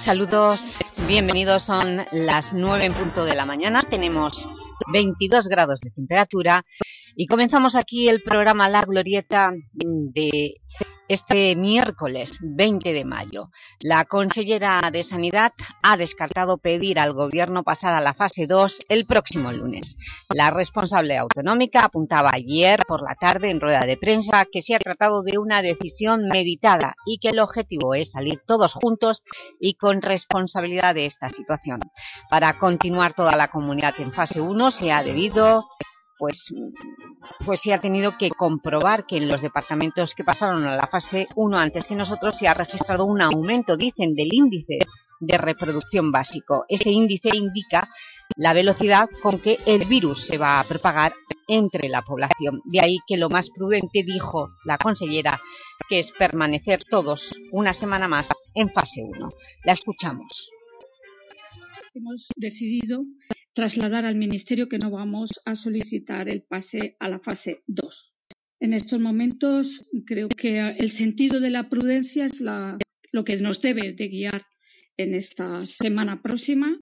Saludos, bienvenidos, son las 9 en punto de la mañana, tenemos 22 grados de temperatura y comenzamos aquí el programa La Glorieta de este miércoles 20 de mayo, la consellera de Sanidad ha descartado pedir al Gobierno pasar a la fase 2 el próximo lunes. La responsable autonómica apuntaba ayer por la tarde en rueda de prensa que se ha tratado de una decisión meditada y que el objetivo es salir todos juntos y con responsabilidad de esta situación. Para continuar toda la comunidad en fase 1 se ha debido pues, pues se ha tenido que comprobar que en los departamentos que pasaron a la fase 1 antes que nosotros se ha registrado un aumento, dicen, del índice de reproducción básico. Este índice indica la velocidad con que el virus se va a propagar entre la población. De ahí que lo más prudente, dijo la consellera, que es permanecer todos una semana más en fase 1. La escuchamos. Hemos decidido trasladar al Ministerio que no vamos a solicitar el pase a la fase 2. En estos momentos creo que el sentido de la prudencia es lo que nos debe de guiar en esta semana próxima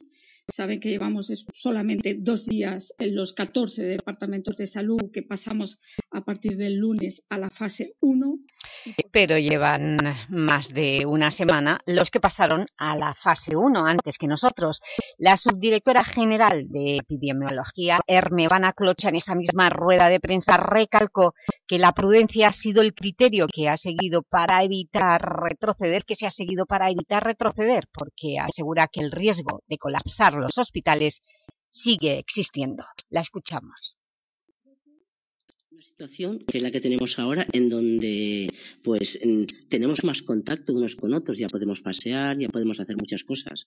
Saben que llevamos solamente dos días en los 14 departamentos de salud que pasamos a partir del lunes a la fase 1. Pero llevan más de una semana los que pasaron a la fase 1 antes que nosotros. La subdirectora general de epidemiología, Hermevana Clocha, en esa misma rueda de prensa recalcó que la prudencia ha sido el criterio que ha seguido para evitar retroceder, que se ha seguido para evitar retroceder, porque asegura que el riesgo de colapsar los hospitales sigue existiendo. La escuchamos una situación que es la que tenemos ahora en donde pues tenemos más contacto unos con otros, ya podemos pasear, ya podemos hacer muchas cosas.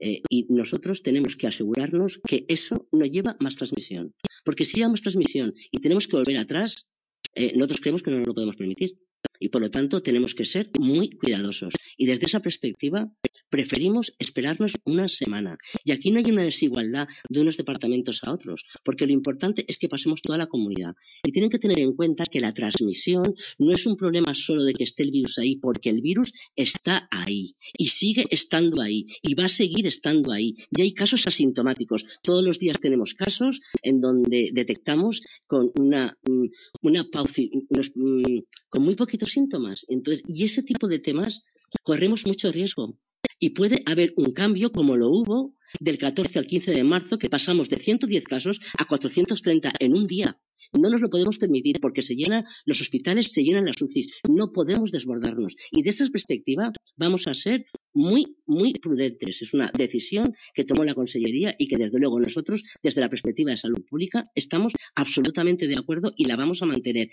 Eh, y nosotros tenemos que asegurarnos que eso no lleva más transmisión. Porque si lleva transmisión y tenemos que volver atrás, eh, nosotros creemos que no nos lo podemos permitir. Y por lo tanto tenemos que ser muy cuidadosos. Y desde esa perspectiva preferimos esperarnos una semana. Y aquí no hay una desigualdad de unos departamentos a otros, porque lo importante es que pasemos toda la comunidad. Y tienen que tener en cuenta que la transmisión no es un problema solo de que esté el virus ahí, porque el virus está ahí y sigue estando ahí y va a seguir estando ahí. Y hay casos asintomáticos. Todos los días tenemos casos en donde detectamos con una, mm, una mm, con muy poquitos síntomas. Entonces, y ese tipo de temas corremos mucho riesgo. Y puede haber un cambio como lo hubo del 14 al 15 de marzo, que pasamos de 110 casos a 430 en un día. No nos lo podemos permitir porque se llenan los hospitales, se llenan las UCIs. No podemos desbordarnos. Y de esta perspectiva vamos a ser muy, muy prudentes. Es una decisión que tomó la Consellería y que desde luego nosotros, desde la perspectiva de salud pública, estamos absolutamente de acuerdo y la vamos a mantener.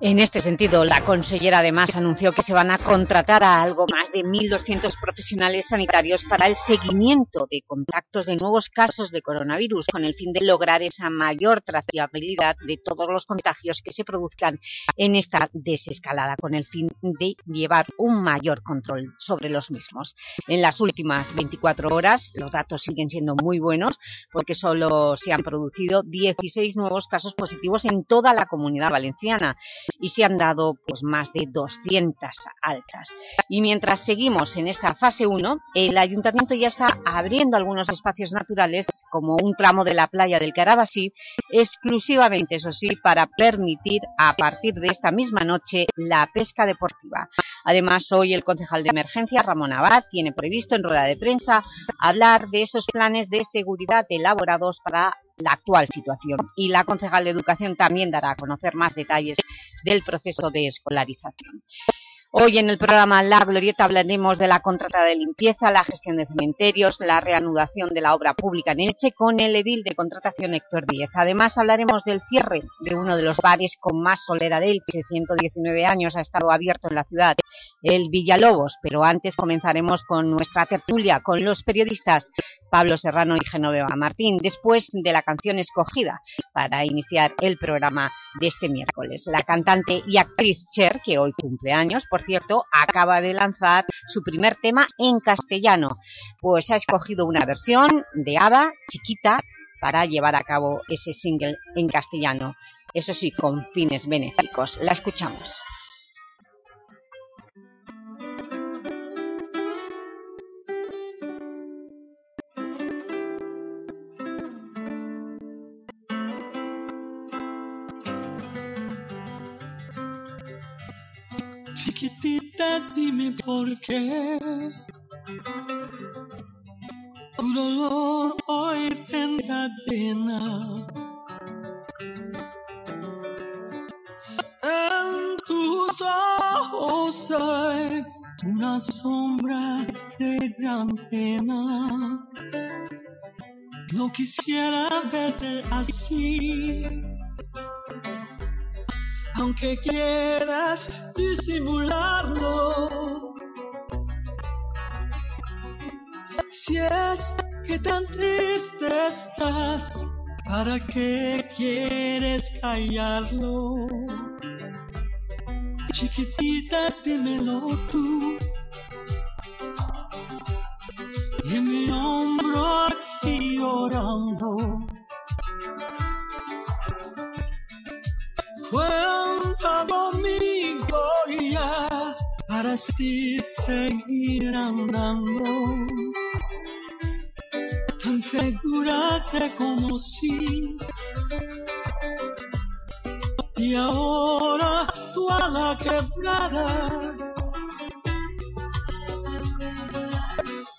En este sentido, la consellera además anunció que se van a contratar a algo más de 1.200 profesionales sanitarios para el seguimiento de contactos de nuevos casos de coronavirus con el fin de lograr esa mayor trazabilidad de todos los contagios que se produzcan en esta desescalada con el fin de llevar un mayor control sobre los mismos. En las últimas 24 horas los datos siguen siendo muy buenos porque solo se han producido 16 nuevos casos positivos en toda la comunidad valenciana y se han dado pues, más de 200 altas. Y mientras seguimos en esta fase 1, el Ayuntamiento ya está abriendo algunos espacios naturales, como un tramo de la playa del Carabasí, exclusivamente, eso sí, para permitir a partir de esta misma noche la pesca deportiva. Además, hoy el concejal de emergencia, Ramón Abad, tiene previsto en rueda de prensa hablar de esos planes de seguridad elaborados para la actual situación. Y la concejal de Educación también dará a conocer más detalles del proceso de escolarización. Hoy en el programa La Glorieta hablaremos de la contrata de limpieza, la gestión de cementerios, la reanudación de la obra pública en Elche con el edil de contratación Héctor Díez. Además hablaremos del cierre de uno de los bares con más solera de que 119 años ha estado abierto en la ciudad, el Villalobos. Pero antes comenzaremos con nuestra tertulia, con los periodistas Pablo Serrano y Genoveva Martín, después de la canción escogida para iniciar el programa de este miércoles. La cantante y actriz Cher, que hoy cumple años, por cierto, acaba de lanzar su primer tema en castellano, pues ha escogido una versión de ABBA, chiquita, para llevar a cabo ese single en castellano, eso sí, con fines benéficos. La escuchamos. Dime por qué. Tu dolor hoy te encadena. En tus ojos hay una sombra de gran pena. No quisiera verte así, aunque quieras disimularlo. Si es que tan triste estás, ¿para qué quieres callarlo? Chiquitita, dímelo tú. En mi hombro aquí llorando. Así seguir andando. Tan segura te conocí. Y ahora tú a la quebrada.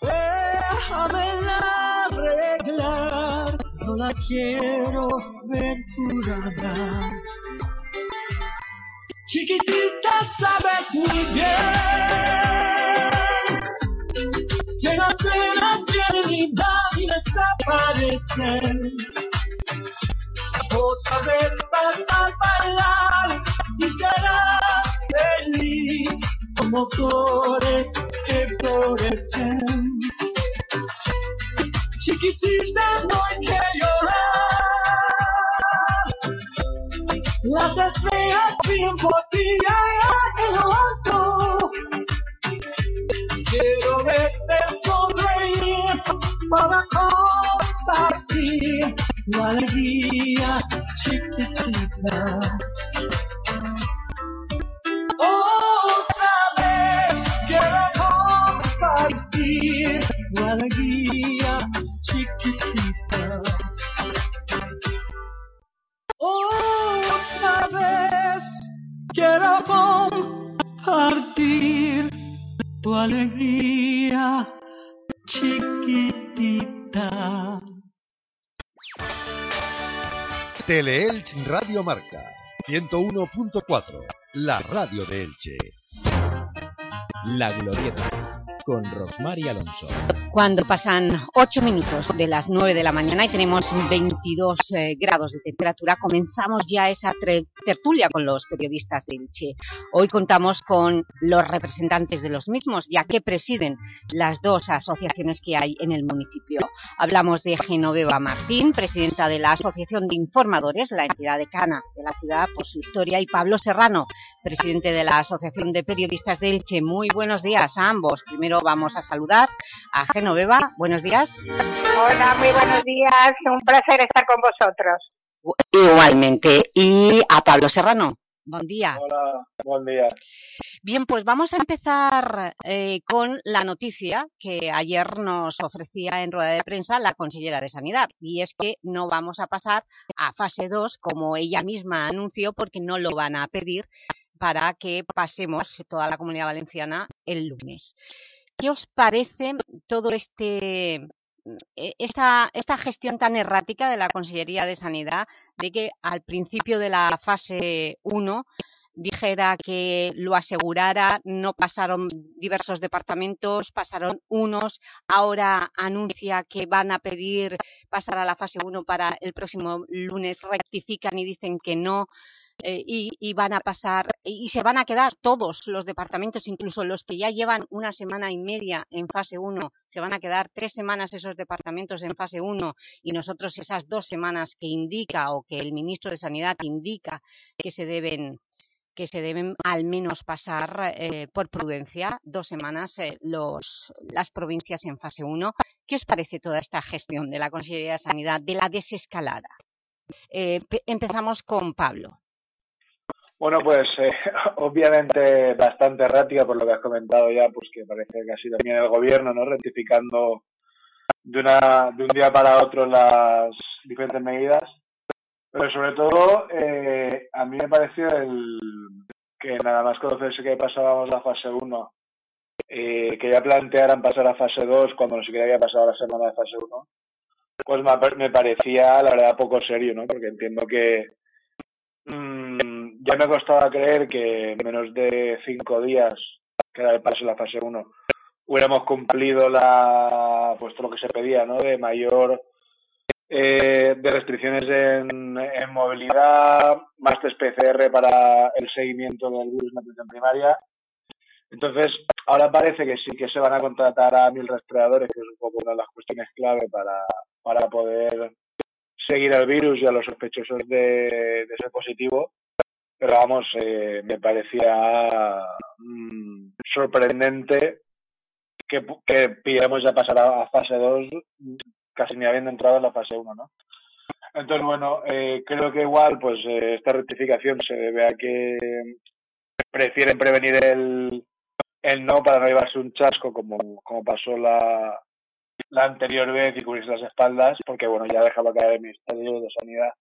Déjamela arreglar, no la quiero ver curada. Sabes muy bien que las penas vienen y van y desaparecen. Otra vez vas a bailar y serás feliz como flores que florecen. Chiquitita, no hay que llorar. Las estrellas brillan por ti sonreír para compartir tu alegría chiquitita. Teleelch Radio Marca 101.4, la radio de Elche. La Glorieta, con Rosmar y Alonso. Cuando pasan 8 minutos de las 9 de la mañana y tenemos 22 eh, grados de temperatura, comenzamos ya esa tertulia con los periodistas de Elche. Hoy contamos con los representantes de los mismos, ya que presiden las dos asociaciones que hay en el municipio. Hablamos de Genoveva Martín, presidenta de la Asociación de Informadores, la entidad decana de la ciudad por su historia, y Pablo Serrano, presidente de la Asociación de Periodistas de Elche. Muy buenos días a ambos. Primero vamos a saludar a Genoveva. Buenos días. Hola, muy buenos días. Un placer estar con vosotros. Igualmente. Y a Pablo Serrano. Buen día. Hola, buen día. Bien, pues vamos a empezar eh, con la noticia que ayer nos ofrecía en rueda de prensa la consellera de Sanidad, y es que no vamos a pasar a fase 2, como ella misma anunció, porque no lo van a pedir para que pasemos toda la Comunidad Valenciana el lunes. ¿Qué os parece todo este esta, esta gestión tan errática de la Consellería de Sanidad de que al principio de la fase 1 dijera que lo asegurara, no pasaron diversos departamentos, pasaron unos, ahora anuncia que van a pedir pasar a la fase 1 para el próximo lunes, rectifican y dicen que no, eh, y, y, van a pasar, y se van a quedar todos los departamentos, incluso los que ya llevan una semana y media en fase 1, se van a quedar tres semanas esos departamentos en fase 1 y nosotros esas dos semanas que indica o que el ministro de Sanidad indica que se deben que se deben al menos pasar eh, por prudencia dos semanas eh, los, las provincias en fase 1. ¿Qué os parece toda esta gestión de la Consejería de Sanidad, de la desescalada? Eh, empezamos con Pablo. Bueno, pues eh, obviamente bastante errática por lo que has comentado ya, pues que parece que ha sido también el gobierno, ¿no? Rectificando de, una, de un día para otro las diferentes medidas. Pero sobre todo, eh, a mí me pareció el, que nada más conocerse que pasábamos la fase 1, eh, que ya plantearan pasar a fase 2 cuando no siquiera había pasado la semana de fase 1, pues me, parecía, la verdad, poco serio, ¿no? Porque entiendo que mmm, ya me costaba creer que en menos de cinco días, que era el paso de la fase 1, hubiéramos cumplido la, pues todo lo que se pedía, ¿no? De mayor eh, de restricciones en, en, movilidad, más test PCR para el seguimiento del virus en atención primaria. Entonces, ahora parece que sí que se van a contratar a mil rastreadores, que es un poco una de las cuestiones clave para, para poder seguir al virus y a los sospechosos de, de ser positivo. Pero vamos, eh, me parecía mmm, sorprendente que, que pidiéramos ya pasar a, a fase 2 casi ni habiendo entrado en la fase 1, ¿no? Entonces, bueno, eh, creo que igual, pues eh, esta rectificación se debe a que prefieren prevenir el, el no para no llevarse un chasco como, como pasó la, la anterior vez y cubrirse las espaldas, porque bueno, ya dejaba caer el Ministerio de Sanidad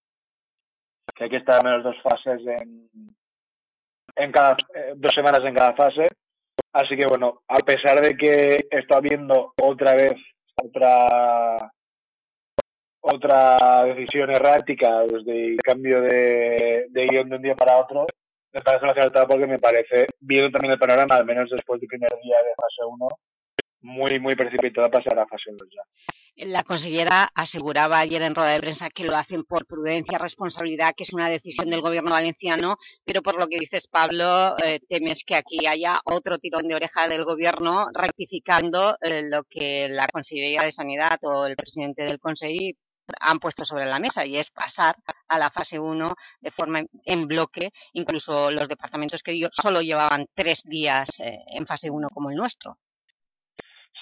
que hay que estar menos dos fases en, en cada, eh, dos semanas en cada fase. Así que bueno, a pesar de que está habiendo otra vez otra otra decisión errática desde el cambio de, de guion de un día para otro, me parece lo acertado porque me parece, viendo también el panorama, al menos después del primer día de fase 1, muy, muy precipitado pasar a fase 2 ya. La consellera aseguraba ayer en rueda de prensa que lo hacen por prudencia, responsabilidad, que es una decisión del gobierno valenciano, pero por lo que dices, Pablo, eh, temes que aquí haya otro tirón de oreja del gobierno rectificando eh, lo que la Consellería de Sanidad o el presidente del Consejo han puesto sobre la mesa y es pasar a la fase 1 de forma en bloque, incluso los departamentos que solo llevaban tres días eh, en fase 1 como el nuestro.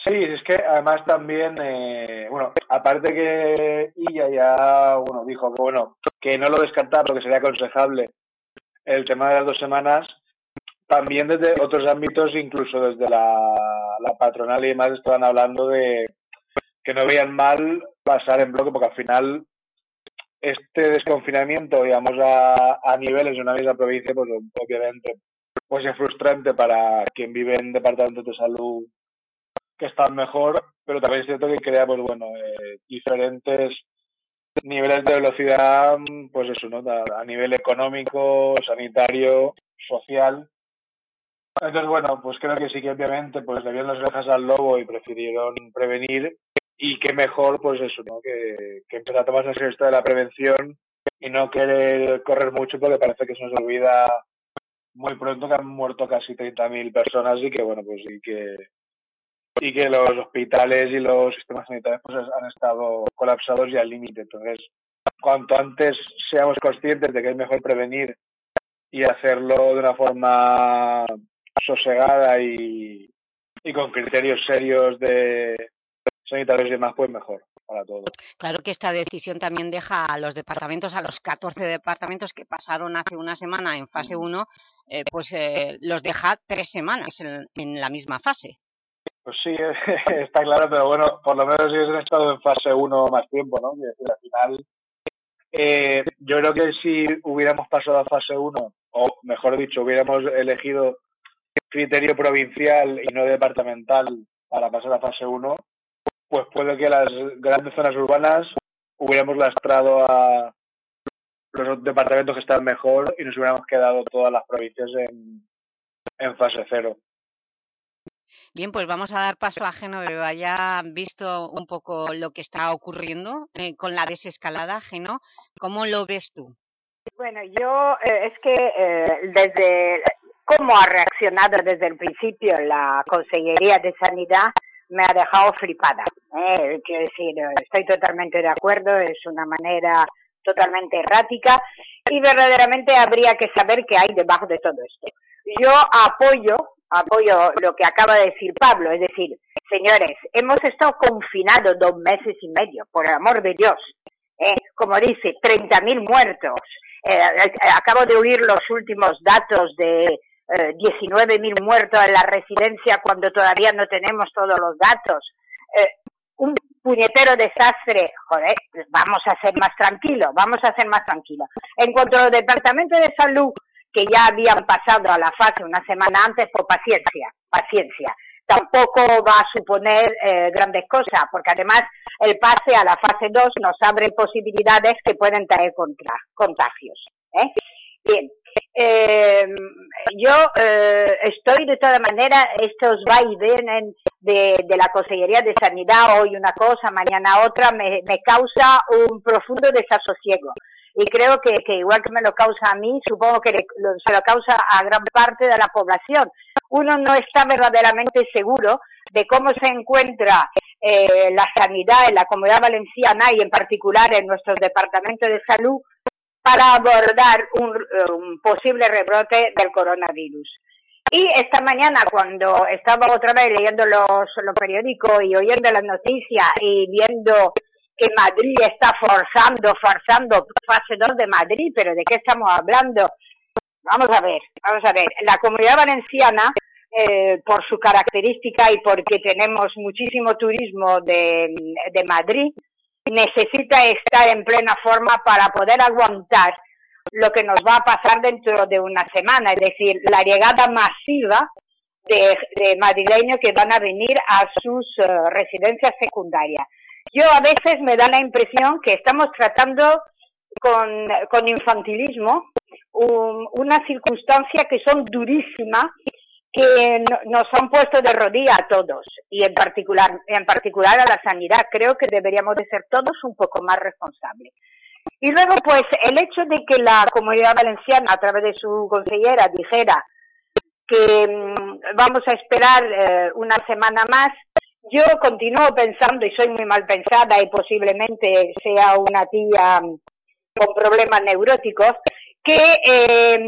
Sí, es que además también, eh, bueno, aparte que ella ya bueno, dijo que, bueno, que no lo descartaba porque sería aconsejable el tema de las dos semanas, también desde otros ámbitos, incluso desde la, la patronal y demás, estaban hablando de que no veían mal pasar en bloque, porque al final este desconfinamiento, digamos, a, a niveles de una misma provincia, pues obviamente pues es frustrante para quien vive en departamentos de salud que están mejor, pero también es cierto que crea, pues bueno, eh, diferentes niveles de velocidad, pues eso, ¿no? A, nivel económico, sanitario, social. Entonces, bueno, pues creo que sí que obviamente pues le vieron las orejas al lobo y prefirieron prevenir y qué mejor, pues eso, ¿no? Que, que empezar a tomarse esto de la prevención y no querer correr mucho porque parece que se nos olvida muy pronto que han muerto casi 30.000 personas y que, bueno, pues y que y que los hospitales y los sistemas sanitarios pues han estado colapsados y al límite. Entonces, cuanto antes seamos conscientes de que es mejor prevenir y hacerlo de una forma sosegada y, y con criterios serios de, sanitarios y demás, pues mejor para todos. Claro que esta decisión también deja a los departamentos, a los 14 departamentos que pasaron hace una semana en fase 1, eh, pues eh, los deja tres semanas en, en, la misma fase. Pues sí, está claro, pero bueno, por lo menos si hubiesen estado en fase 1 más tiempo, ¿no? Y decir, al final, eh, yo creo que si hubiéramos pasado a fase 1, o mejor dicho, hubiéramos elegido criterio provincial y no departamental para pasar a fase 1, pues puede que las grandes zonas urbanas hubiéramos lastrado a los departamentos que están mejor y nos hubiéramos quedado todas las provincias en, en fase cero. Bien, pues vamos a dar paso a Genoveva. Ya han visto un poco lo que está ocurriendo eh, con la desescalada, Geno. ¿Cómo lo ves tú? Bueno, yo eh, es que eh, desde cómo ha reaccionado desde el principio la Consellería de Sanidad me ha dejado flipada. Eh, quiero decir, estoy totalmente de acuerdo, es una manera totalmente errática y verdaderamente habría que saber qué hay debajo de todo esto. Yo apoyo, apoyo lo que acaba de decir Pablo, es decir, señores, hemos estado confinados dos meses y medio, por el amor de Dios. Eh, como dice, 30.000 muertos. Eh, acabo de oír los últimos datos de eh, 19.000 muertos en la residencia cuando todavía no tenemos todos los datos. Eh, un puñetero desastre, joder, vamos a ser más tranquilos, vamos a ser más tranquilos. En cuanto al Departamento de Salud, que ya habían pasado a la fase una semana antes, pues paciencia, paciencia. Tampoco va a suponer eh, grandes cosas, porque además el pase a la fase 2 nos abre posibilidades que pueden traer contra, contagios. ¿eh? Bien, eh, yo eh, estoy de todas maneras, estos va y vienen de, la Consellería de Sanidad, hoy una cosa, mañana otra, me causa un profundo desasosiego. Y creo que, que, igual que me lo causa a mí, supongo que le, lo, se lo causa a gran parte de la población. Uno no está verdaderamente seguro de cómo se encuentra eh, la sanidad en la comunidad valenciana y en particular en nuestro departamento de salud para abordar un, un, posible rebrote del coronavirus. Y esta mañana, cuando estaba otra vez leyendo los, los periódicos y oyendo las noticias y viendo que Madrid está forzando, forzando fase 2 de Madrid, pero ¿de qué estamos hablando? Vamos a ver, vamos a ver. La comunidad valenciana, eh, por su característica y porque tenemos muchísimo turismo de, de Madrid, necesita estar en plena forma para poder aguantar lo que nos va a pasar dentro de una semana, es decir, la llegada masiva de, madrileños que van a venir a sus uh, residencias secundarias. Yo a veces me da la impresión que estamos tratando con, infantilismo un, una circunstancia que son durísimas que nos han puesto de rodilla a todos y en particular en particular a la sanidad. Creo que deberíamos de ser todos un poco más responsables. Y luego pues el hecho de que la comunidad valenciana a través de su consellera dijera que mmm, vamos a esperar eh, una semana más yo continúo pensando y soy muy mal pensada y posiblemente sea una tía con problemas neuróticos que eh,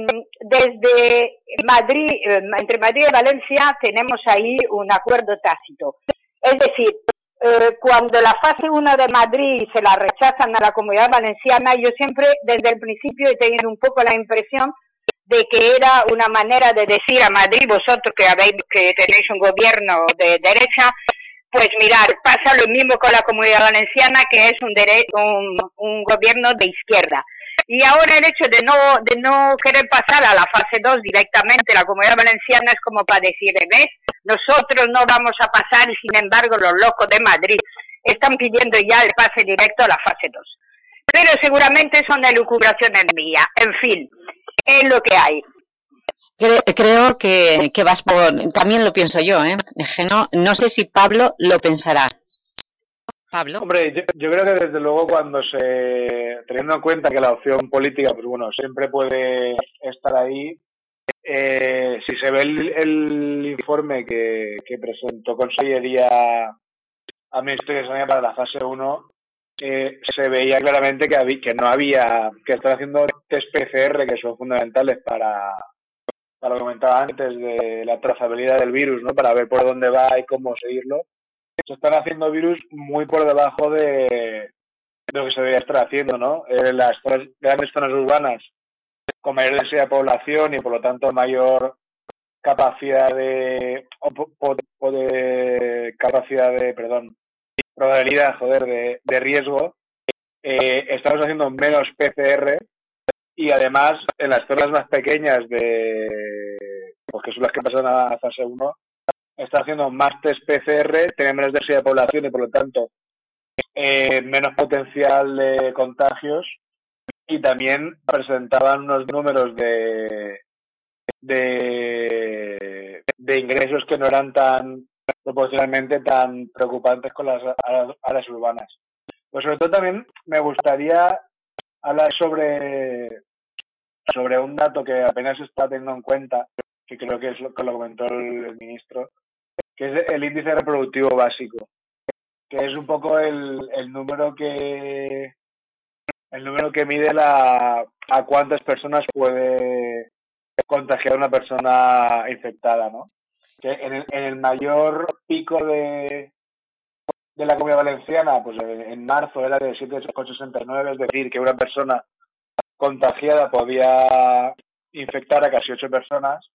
desde Madrid, eh, entre Madrid y Valencia tenemos ahí un acuerdo tácito. Es decir, eh, cuando la fase 1 de Madrid se la rechazan a la comunidad valenciana, yo siempre desde el principio he tenido un poco la impresión de que era una manera de decir a Madrid, vosotros que habéis, que tenéis un gobierno de derecha, pues mirar, pasa lo mismo con la comunidad valenciana, que es un, un, un gobierno de izquierda. Y ahora el hecho de no, de no querer pasar a la fase 2 directamente, la comunidad valenciana es como para decir, ¿ves? Nosotros no vamos a pasar y sin embargo los locos de Madrid están pidiendo ya el pase directo a la fase 2. Pero seguramente son elucubraciones mías. En fin, es lo que hay. Creo que, que vas por... También lo pienso yo, ¿eh? No, no sé si Pablo lo pensará. Pablo. Hombre, yo, yo, creo que desde luego cuando se, teniendo en cuenta que la opción política, pues bueno, siempre puede estar ahí, eh, si se ve el, el informe que, que, presentó Consellería a Ministerio de Sanidad para la fase 1, eh, se veía claramente que, había, que no había, que están haciendo test PCR que son fundamentales para, para lo que comentaba antes, de la trazabilidad del virus, ¿no? Para ver por dónde va y cómo seguirlo se están haciendo virus muy por debajo de, lo que se debería estar haciendo, ¿no? En las grandes zonas urbanas con mayor densidad de población y por lo tanto mayor capacidad de o de capacidad de perdón probabilidad joder de, de riesgo eh, estamos haciendo menos PCR y además en las zonas más pequeñas de pues que son las que pasan a fase 1 está haciendo más test PCR, tiene menos densidad de población y por lo tanto eh, menos potencial de contagios y también presentaban unos números de, de, de ingresos que no eran tan proporcionalmente tan preocupantes con las áreas urbanas. Pues sobre todo también me gustaría hablar sobre, sobre un dato que apenas está teniendo en cuenta, que creo que es lo que lo comentó el, ministro, que es el índice reproductivo básico, que es un poco el, el número que el número que mide la a cuántas personas puede contagiar una persona infectada, ¿no? Que en el, en el mayor pico de de la comunidad valenciana, pues en marzo era de 7,69, es decir, que una persona contagiada podía infectar a casi ocho personas.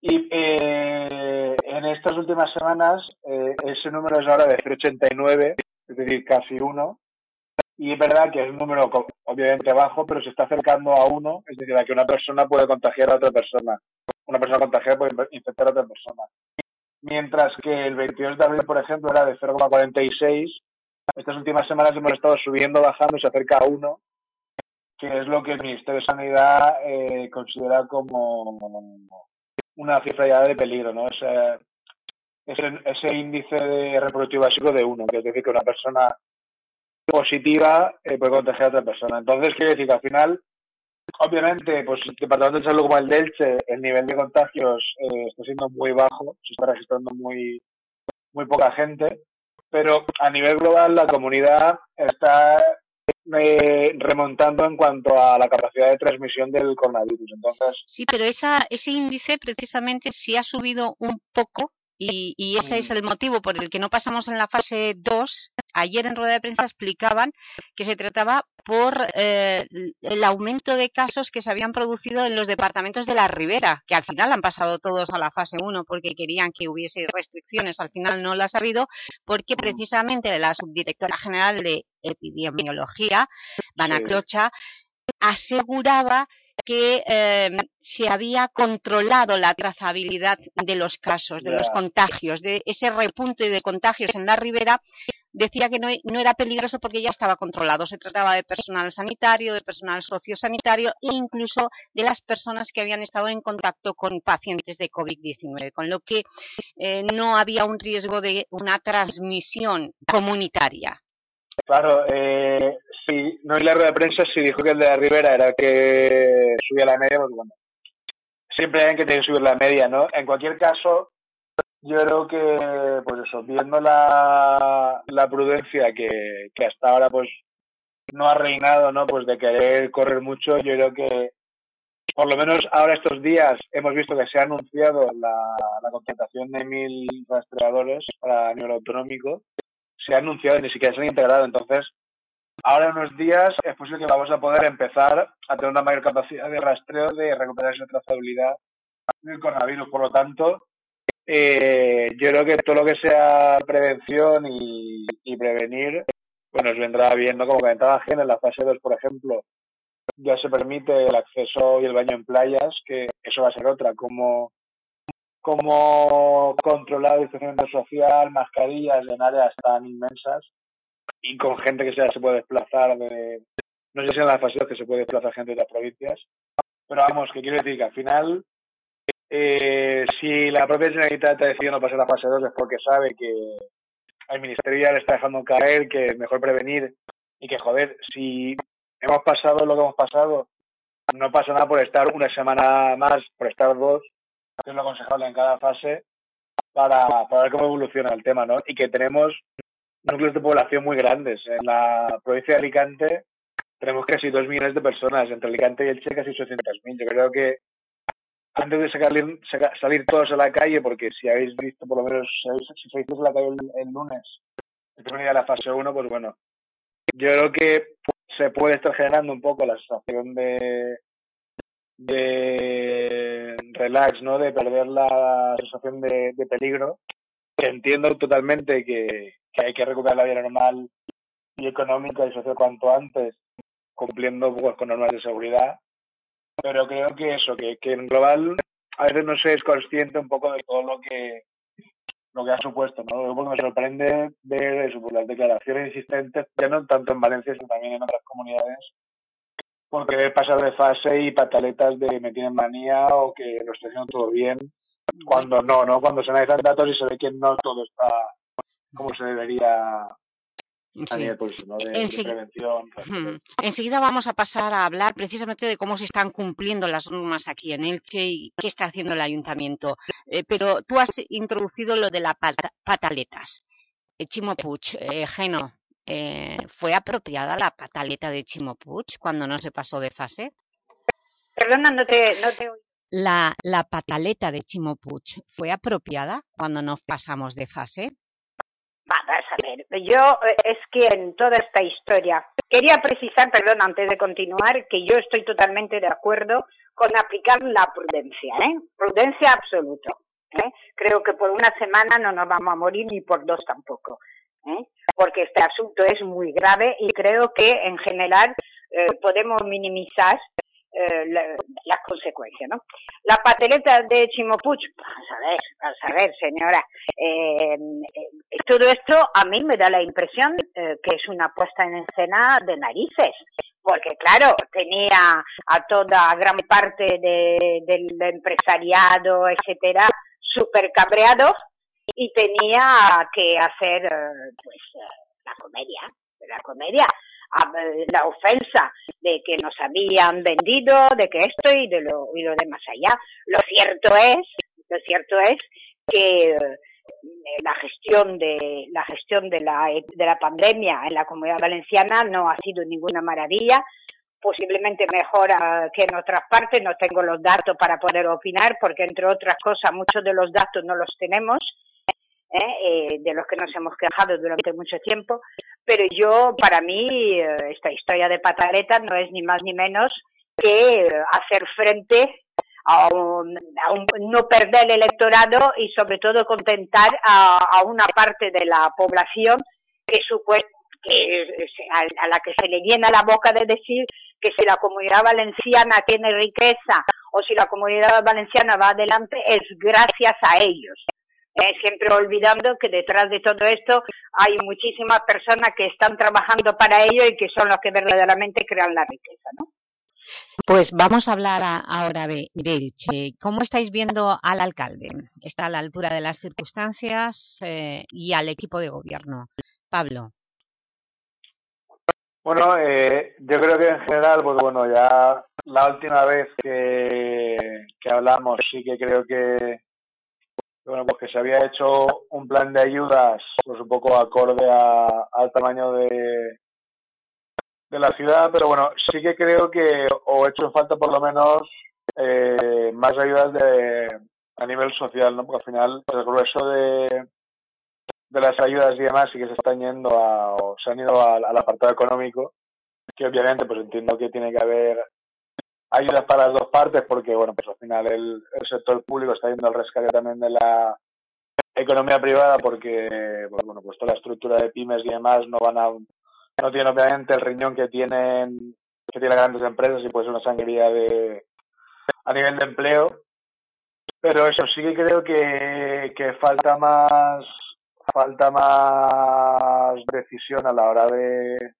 Y eh, en estas últimas semanas eh, ese número es ahora de 0,89, es decir, casi uno. y es verdad que es un número obviamente bajo, pero se está acercando a uno, es decir, a que una persona puede contagiar a otra persona. Una persona contagiada puede infectar a otra persona. Mientras que el 22 de abril, por ejemplo, era de 0,46. Estas últimas semanas hemos estado subiendo, bajando se acerca a uno, que es lo que el Ministerio de Sanidad eh, considera como una cifra ya de peligro, ¿no? Ese, ese, índice de reproductivo básico de uno, que es decir, que una persona positiva eh, puede contagiar a otra persona. Entonces, quiere decir que al final, obviamente, pues el departamento de salud como el de Elche, el nivel de contagios eh, está siendo muy bajo, se está registrando muy, muy poca gente, pero a nivel global la comunidad está eh, remontando en cuanto a la capacidad de transmisión del coronavirus. Entonces, sí, pero esa, ese índice precisamente sí ha subido un poco y, y, ese es el motivo por el que no pasamos en la fase 2. Ayer en rueda de prensa explicaban que se trataba por eh, el aumento de casos que se habían producido en los departamentos de la Ribera, que al final han pasado todos a la fase 1 porque querían que hubiese restricciones, al final no las ha habido, porque precisamente la subdirectora general de epidemiología, Vana Clocha, aseguraba que eh, se había controlado la trazabilidad de los casos, de los contagios, de ese repunte de contagios en la ribera, decía que no, no, era peligroso porque ya estaba controlado. Se trataba de personal sanitario, de personal sociosanitario e incluso de las personas que habían estado en contacto con pacientes de COVID-19, con lo que eh, no había un riesgo de una transmisión comunitaria. Claro, eh, sí, no hay la rueda de prensa, si dijo que el de la Ribera era que subía la media, pues bueno, siempre hay que tener que subir la media, ¿no? En cualquier caso, yo creo que, pues eso, viendo la, la prudencia que, que hasta ahora, pues, no ha reinado, ¿no? Pues de querer correr mucho, yo creo que, por lo menos ahora estos días, hemos visto que se ha anunciado la, la contratación de mil rastreadores para nivel autonómico, se ha anunciado y ni siquiera se han integrado. Entonces, ahora en unos días es posible que vamos a poder empezar a tener una mayor capacidad de rastreo, de recuperar esa trazabilidad del coronavirus. Por lo tanto, eh, yo creo que todo lo que sea prevención y, y prevenir, pues nos vendrá bien, ¿no? Como comentaba Gen, en la fase 2, por ejemplo, ya se permite el acceso y el baño en playas, que eso va a ser otra, como como controlar el distanciamiento social, mascarillas en áreas tan inmensas y con gente que se, puede desplazar de, no sé si en la fase que se puede desplazar gente de las provincias, pero vamos, que quiero decir que al final, eh, si la propia Generalitat ha decidido no pasar a fase 2 es porque sabe que el Ministerio ya le está dejando caer, que es mejor prevenir y que, joder, si hemos pasado lo que hemos pasado, no pasa nada por estar una semana más, por estar dos, que es lo aconsejable en cada fase, para, ver cómo evoluciona el tema, ¿no? Y que tenemos núcleos de población muy grandes. En la provincia de Alicante tenemos casi dos millones de personas, entre Alicante y Elche casi 800.000. Yo creo que antes de salir, salir todos a la calle, porque si habéis visto, por lo menos, si, salís a la calle el, el lunes, de la fase 1, pues bueno, yo creo que se puede estar generando un poco la sensación de, de relax, ¿no? De perder la sensación de, de peligro. Entiendo totalmente que, que, hay que recuperar la vida normal y económica y social cuanto antes, cumpliendo pues, con normas de seguridad. Pero creo que eso, que, que en global a veces no se es consciente un poco de todo lo que lo que ha supuesto, ¿no? Porque me sorprende ver eso, pues, las declaraciones insistentes, ya no tanto en Valencia, sino también en otras comunidades, por querer pasar de fase y pataletas de me tienen manía o que lo estoy haciendo todo bien, cuando no, ¿no? Cuando se analizan datos y se ve que no todo está como se debería a Sí. nivel pues, ¿no? de, de Ensegu- prevención. Ujú. Enseguida vamos a pasar a hablar precisamente de cómo se están cumpliendo las normas aquí en Elche y qué está haciendo el ayuntamiento. Eh, pero tú has introducido lo de las pata- pataletas. Eh, Chimo Puig, eh, Geno, eh, ¿fue apropiada la pataleta de Chimo Puig cuando no se pasó de fase? Perdona, no te, no te oí. La, la pataleta de Chimo Puig, ¿fue apropiada cuando no pasamos de fase? Vamos a ver, yo eh, es que en toda esta historia, quería precisar, perdón, antes de continuar, que yo estoy totalmente de acuerdo con aplicar la prudencia, ¿eh? Prudencia absoluta. ¿eh? Creo que por una semana no nos vamos a morir ni por dos tampoco. ¿Eh? porque este asunto es muy grave y creo que en general eh, podemos minimizar eh, la, las consecuencias, ¿no? La pateleta de Chimopuch, vamos a ver, vamos a ver, señora, eh, eh, todo esto a mí me da la impresión eh, que es una puesta en escena de narices, porque claro, tenía a toda gran parte de, del empresariado, etcétera, súper cabreados y tenía que hacer, eh, pues, eh, la comedia, la comedia, a- la ofensa de que nos habían vendido, de que esto y de lo, y lo de más allá. Lo cierto es, lo cierto es que eh, la gestión de la gestión de la de la pandemia en la comunidad valenciana no ha sido ninguna maravilla. Posiblemente mejor ah, que en otras partes. No tengo los datos para poder opinar porque entre otras cosas muchos de los datos no los tenemos ¿eh? Eh, de los que nos hemos quejado durante mucho tiempo pero yo para mí eh, esta historia de pataleta no es ni más ni menos que eh, hacer frente a un, a un- no perder el electorado y sobre todo contentar a, a una parte de la población que supue- que a la que se le llena la boca de decir que si la comunidad valenciana tiene riqueza o si la comunidad valenciana va adelante es gracias a ellos. Eh, siempre olvidando que detrás de todo esto hay muchísimas personas que están trabajando para ello y que son los que verdaderamente crean la riqueza, ¿no? Pues vamos a hablar a- ahora de, de Elche. ¿Cómo estáis viendo al alcalde? ¿Está a la altura de las circunstancias eh, y al equipo de gobierno? Pablo. Bueno, eh, yo creo que en general, pues bueno, ya la última vez que, que hablamos sí que creo que bueno, pues que se había hecho un plan de ayudas pues un poco acorde a, al tamaño de, de la ciudad, pero bueno, sí que creo que o he hecho falta por lo menos eh, más ayudas de a nivel social, ¿no? Porque al final el grueso de, de las ayudas y demás sí que se están yendo a, o se han ido al apartado económico, que obviamente pues entiendo que tiene que haber ayudas para las dos partes porque bueno pues al final el, el sector público está yendo al rescate también de la economía privada porque pues, bueno pues toda la estructura de pymes y demás no van a no tienen obviamente el riñón que tienen que tienen grandes empresas y pues una sangría de a nivel de empleo. Pero eso sí que creo que, que falta más falta más decisión a la hora de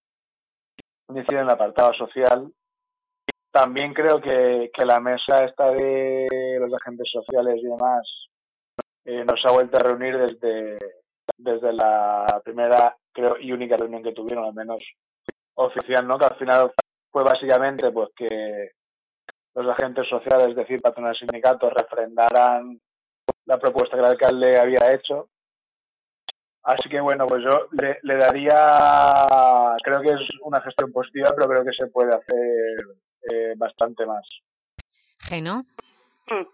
incidir en el apartado social también creo que, que la mesa esta de los agentes sociales y demás eh, nos ha vuelto a reunir desde, desde la primera, creo, y única reunión que tuvieron, al menos oficial, ¿no? Que al final fue básicamente pues que los agentes sociales, es decir, patronales y sindicatos, refrendaran la propuesta que el alcalde había hecho. Así que bueno, pues yo le daría, creo que es una gestión positiva, pero creo que se puede hacer eh, bastante más. Geno. Mm.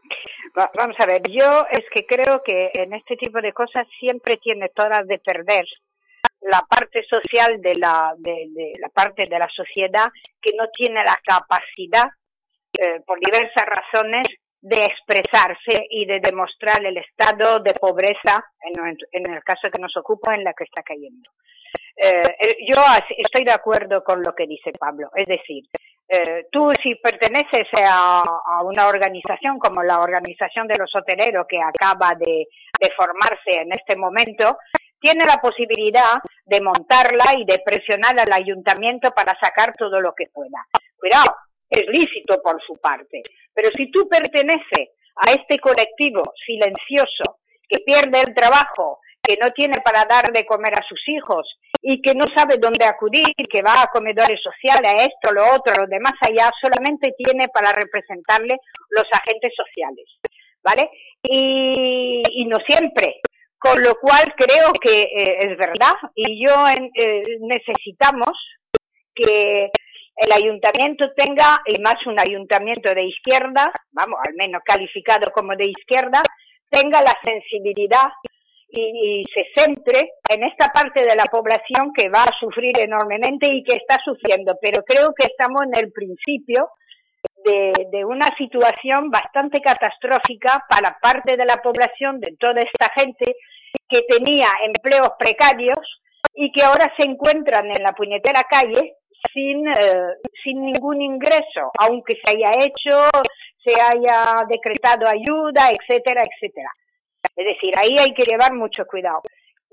Va- Vamos a ver, yo es que creo que en este tipo de cosas siempre tiene todas de perder la parte social de la, de, de la parte de la sociedad que no tiene la capacidad, eh, por diversas razones, de expresarse y de demostrar el estado de pobreza, en, en el caso que nos ocupa, en la que está cayendo. Eh, eh, yo estoy de acuerdo con lo que dice Pablo, es decir, eh, tú si perteneces a, a una organización como la Organización de los Hoteleros que acaba de, de formarse en este momento, tiene la posibilidad de montarla y de presionar al ayuntamiento para sacar todo lo que pueda. Cuidado, es lícito por su parte, pero si tú perteneces a este colectivo silencioso que pierde el trabajo, que no tiene para dar de comer a sus hijos y que no sabe dónde acudir, que va a comedores sociales, a esto, lo otro, lo demás allá, solamente tiene para representarle los agentes sociales, ¿vale? Y, y no siempre. Con lo cual creo que eh, es verdad y yo en- eh, necesitamos que el ayuntamiento tenga, y más un ayuntamiento de izquierda, vamos, al menos calificado como de izquierda, tenga la sensibilidad y, y se centre en esta parte de la población que va a sufrir enormemente y que está sufriendo. Pero creo que estamos en el principio de, una situación bastante catastrófica para parte de la población, de toda esta gente que tenía empleos precarios y que ahora se encuentran en la puñetera calle sin, eh, sin ningún ingreso, aunque se haya hecho, se haya decretado ayuda, etcétera, etcétera. Es decir, ahí hay que llevar mucho cuidado.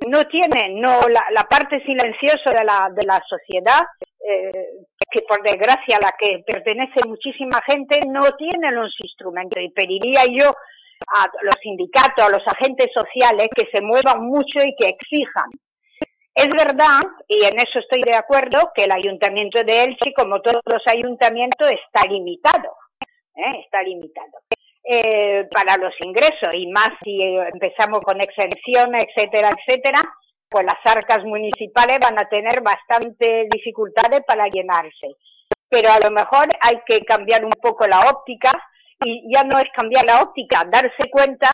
No tienen, no, la, la parte silenciosa de la, de la sociedad, eh, que por desgracia a la que pertenece muchísima gente, no tienen los instrumentos. Y pediría yo a los sindicatos, a los agentes sociales, que se muevan mucho y que exijan es verdad, y en eso estoy de acuerdo, que el ayuntamiento de Elche, como todos los ayuntamientos, está limitado. ¿eh? Está limitado. Eh, para los ingresos, y más si empezamos con exenciones, etcétera, etcétera, pues las arcas municipales van a tener bastante dificultades para llenarse. Pero a lo mejor hay que cambiar un poco la óptica, y ya no es cambiar la óptica, darse cuenta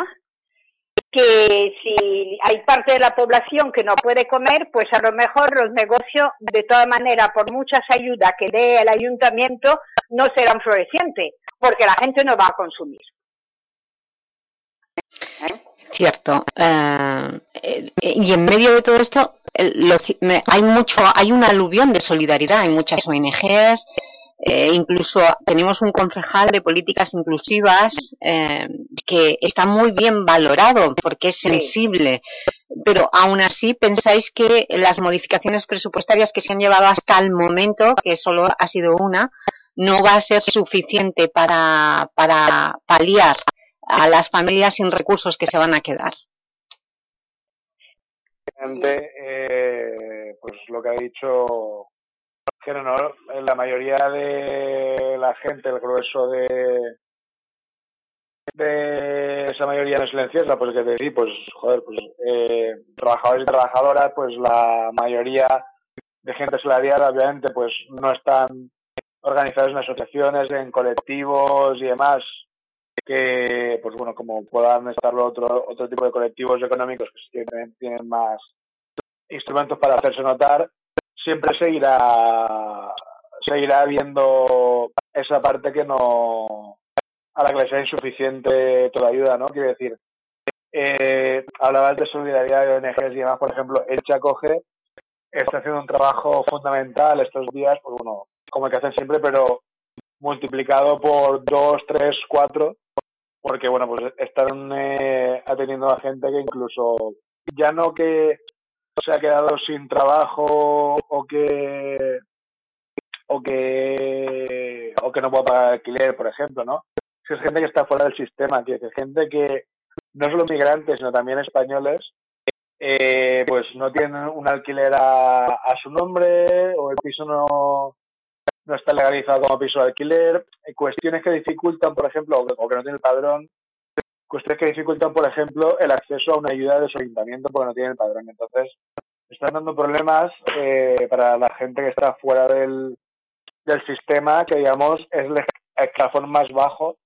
que si hay parte de la población que no puede comer, pues a lo mejor los negocios, de toda manera, por muchas ayudas que dé el ayuntamiento, no serán florecientes, porque la gente no va a consumir. Cierto. Eh, eh, y en medio de todo esto, hay mucho, hay una aluvión de solidaridad, hay muchas ONGs, eh, incluso tenemos un concejal de políticas inclusivas eh, que está muy bien valorado porque es sensible, pero aún así pensáis que las modificaciones presupuestarias que se han llevado hasta el momento, que solo ha sido una, no va a ser suficiente para, para paliar a las familias sin recursos que se van a quedar. Eh, pues lo que ha dicho que no, la mayoría de la gente, el grueso de de esa mayoría no silenciosa, pues que decir, pues joder, pues eh, trabajadores y trabajadoras, pues la mayoría de gente salariada, obviamente, pues no están organizados en asociaciones, en colectivos y demás, que, pues bueno, como puedan estar otro, otro tipo de colectivos económicos que tienen, tienen más instrumentos para hacerse notar, siempre seguirá seguirá habiendo esa parte que no a la que le sea insuficiente toda ayuda, ¿no? Quiero decir, eh, hablabas de solidaridad de ONGs y demás, por ejemplo, el Chacoge está haciendo un trabajo fundamental estos días, pues bueno, como el que hacen siempre, pero multiplicado por dos, tres, cuatro, porque bueno, pues están eh, atendiendo a gente que incluso ya no que se ha quedado sin trabajo o que o que o que no puede pagar alquiler, por ejemplo, ¿no? Es gente que está fuera del sistema, que es gente que no solo migrantes, sino también españoles, eh, pues no tienen un alquiler a, a, su nombre o el piso no, no está legalizado como piso de alquiler, cuestiones que dificultan, por ejemplo, o que, no tiene el padrón, cuestiones que dificultan, por ejemplo, el acceso a una ayuda de su ayuntamiento porque no tiene el padrón. Entonces, están dando problemas eh, para la gente que está fuera del, del sistema, que digamos es el escalafón más bajo,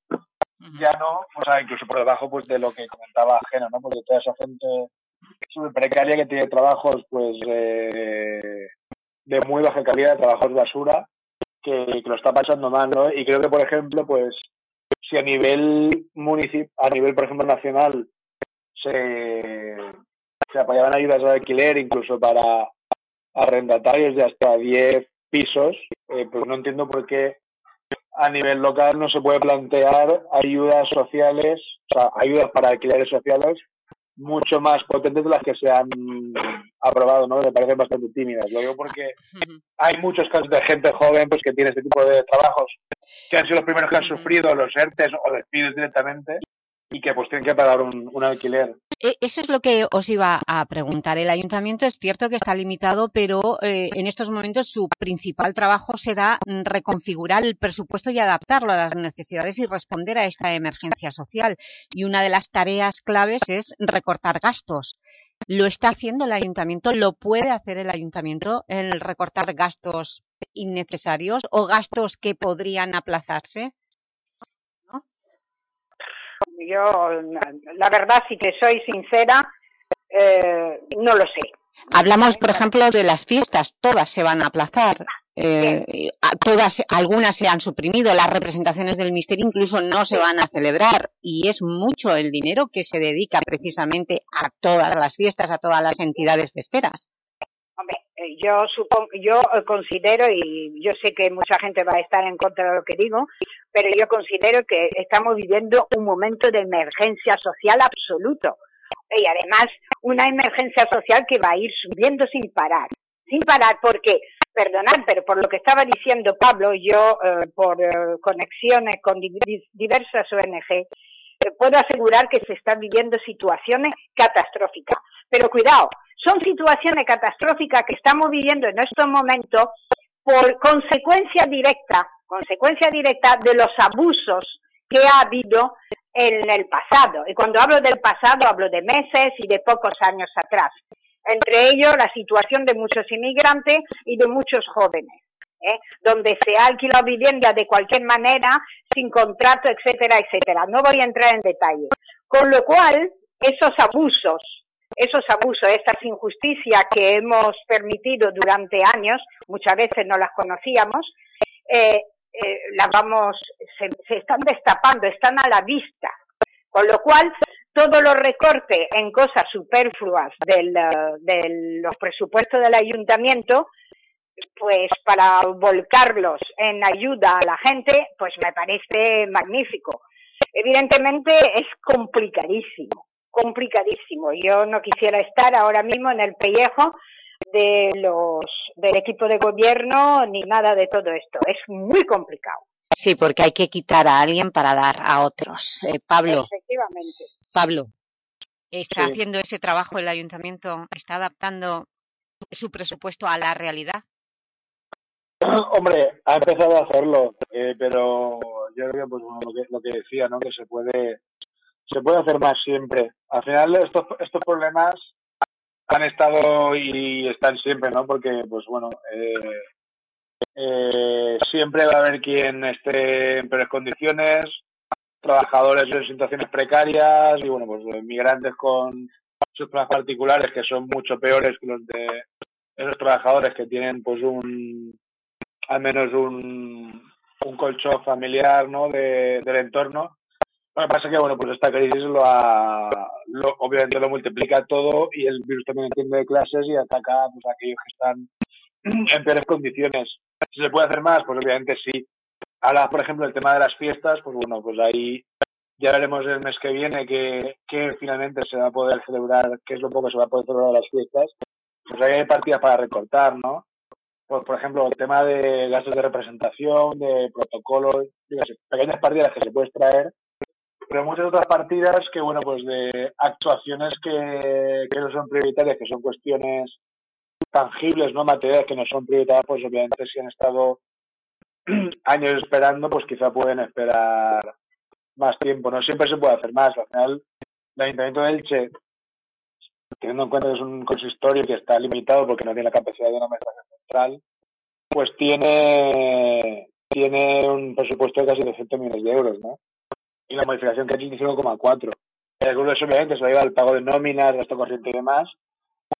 ya no, o sea, incluso por debajo pues de lo que comentaba Ajeno, ¿no? Porque toda esa gente súper precaria que tiene trabajos pues eh, de muy baja calidad, trabajos basura, que, que, lo está pasando mal, ¿no? Y creo que, por ejemplo, pues si a nivel municip a nivel, por ejemplo, nacional, se, se apoyaban ayudas de alquiler incluso para arrendatarios de hasta 10 pisos, eh, pues no entiendo por qué a nivel local no se puede plantear ayudas sociales, o sea, ayudas para alquileres sociales mucho más potentes de las que se han aprobado, ¿no? Me parecen bastante tímidas. Lo digo porque hay muchos casos de gente joven pues que tiene este tipo de trabajos que han sido los primeros que han sufrido los ERTES o despidos directamente y que pues tienen que pagar un, un, alquiler. E, eso es lo que os iba a preguntar. El ayuntamiento es cierto que está limitado, pero eh, en estos momentos su principal trabajo será reconfigurar el presupuesto y adaptarlo a las necesidades y responder a esta emergencia social. Y una de las tareas claves es recortar gastos. ¿Lo está haciendo el ayuntamiento? ¿Lo puede hacer el ayuntamiento el recortar gastos innecesarios o gastos que podrían aplazarse? Yo, la verdad, si te soy sincera, eh, no lo sé. Hablamos, por ejemplo, de las fiestas, todas se van a aplazar. Eh, todas, algunas se han suprimido, las representaciones del misterio incluso no se van a celebrar y es mucho el dinero que se dedica precisamente a todas las fiestas, a todas las entidades festeras. eh, yo supongo, yo considero, y yo sé que mucha gente va a estar en contra de lo que digo, pero yo considero que estamos viviendo un momento de emergencia social absoluto. Y además, una emergencia social que va a ir subiendo sin parar. Sin parar, porque, perdonad, pero por lo que estaba diciendo Pablo, yo, eh, por conexiones con diversas ONG, puedo asegurar que se están viviendo situaciones catastróficas. Pero cuidado, son situaciones catastróficas que estamos viviendo en estos momentos por consecuencia directa, consecuencia directa de los abusos que ha habido en el pasado. Y cuando hablo del pasado hablo de meses y de pocos años atrás. Entre ellos la situación de muchos inmigrantes y de muchos jóvenes. ¿eh? donde se alquila vivienda de cualquier manera, sin contrato, etcétera, etcétera. No voy a entrar en detalle. Con lo cual, esos abusos, esos abusos, estas injusticias que hemos permitido durante años, muchas veces no las conocíamos, eh, eh, las vamos, se, se, están destapando, están a la vista. Con lo cual, todos los recortes en cosas superfluas del, de los presupuestos del ayuntamiento pues para volcarlos en ayuda a la gente, pues me parece magnífico. Evidentemente es complicadísimo, complicadísimo. Yo no quisiera estar ahora mismo en el pellejo de los del equipo de gobierno ni nada de todo esto. Es muy complicado. Sí, porque hay que quitar a alguien para dar a otros. Eh, Pablo. Efectivamente. Pablo, ¿está sí. haciendo ese trabajo el ayuntamiento? ¿Está adaptando su presupuesto a la realidad? Hombre, ha empezado a hacerlo, eh, pero yo creo que, pues, bueno, lo que lo que decía, ¿no? Que se puede se puede hacer más siempre. Al final estos estos problemas han estado y están siempre, ¿no? Porque, pues bueno, eh, eh, siempre va a haber quien esté en peores condiciones, trabajadores en situaciones precarias y, bueno, pues migrantes con sus problemas particulares que son mucho peores que los de esos trabajadores que tienen, pues, un al menos un, un colchón familiar ¿no? de, del entorno. Lo que pasa es que, bueno, pues esta crisis lo, ha, lo obviamente lo multiplica todo y el virus también entiende de clases y ataca pues, a aquellos que están en peores condiciones. Si se puede hacer más, pues obviamente sí. Ahora, por ejemplo, el tema de las fiestas, pues bueno, pues ahí ya veremos el mes que viene que, que finalmente se va a poder celebrar, qué es lo poco que se va a poder celebrar las fiestas. Pues ahí hay partidas para recortar, ¿no? pues, por ejemplo, el tema de gastos de representación, de protocolos, pequeñas partidas que se puede extraer, pero muchas otras partidas que, bueno, pues de actuaciones que, que no son prioritarias, que son cuestiones tangibles, no materiales, que no son prioritarias, pues obviamente si han estado años esperando, pues quizá pueden esperar más tiempo. No siempre se puede hacer más. Al final, el Ayuntamiento de Elche, teniendo en cuenta que es un consistorio que está limitado porque no tiene la capacidad de una administración central, pues tiene, tiene un presupuesto de casi 200 millones de euros, ¿no? Y la modificación que es 5,4. El grueso obviamente se va a llevar al pago de nóminas, gasto corriente y demás,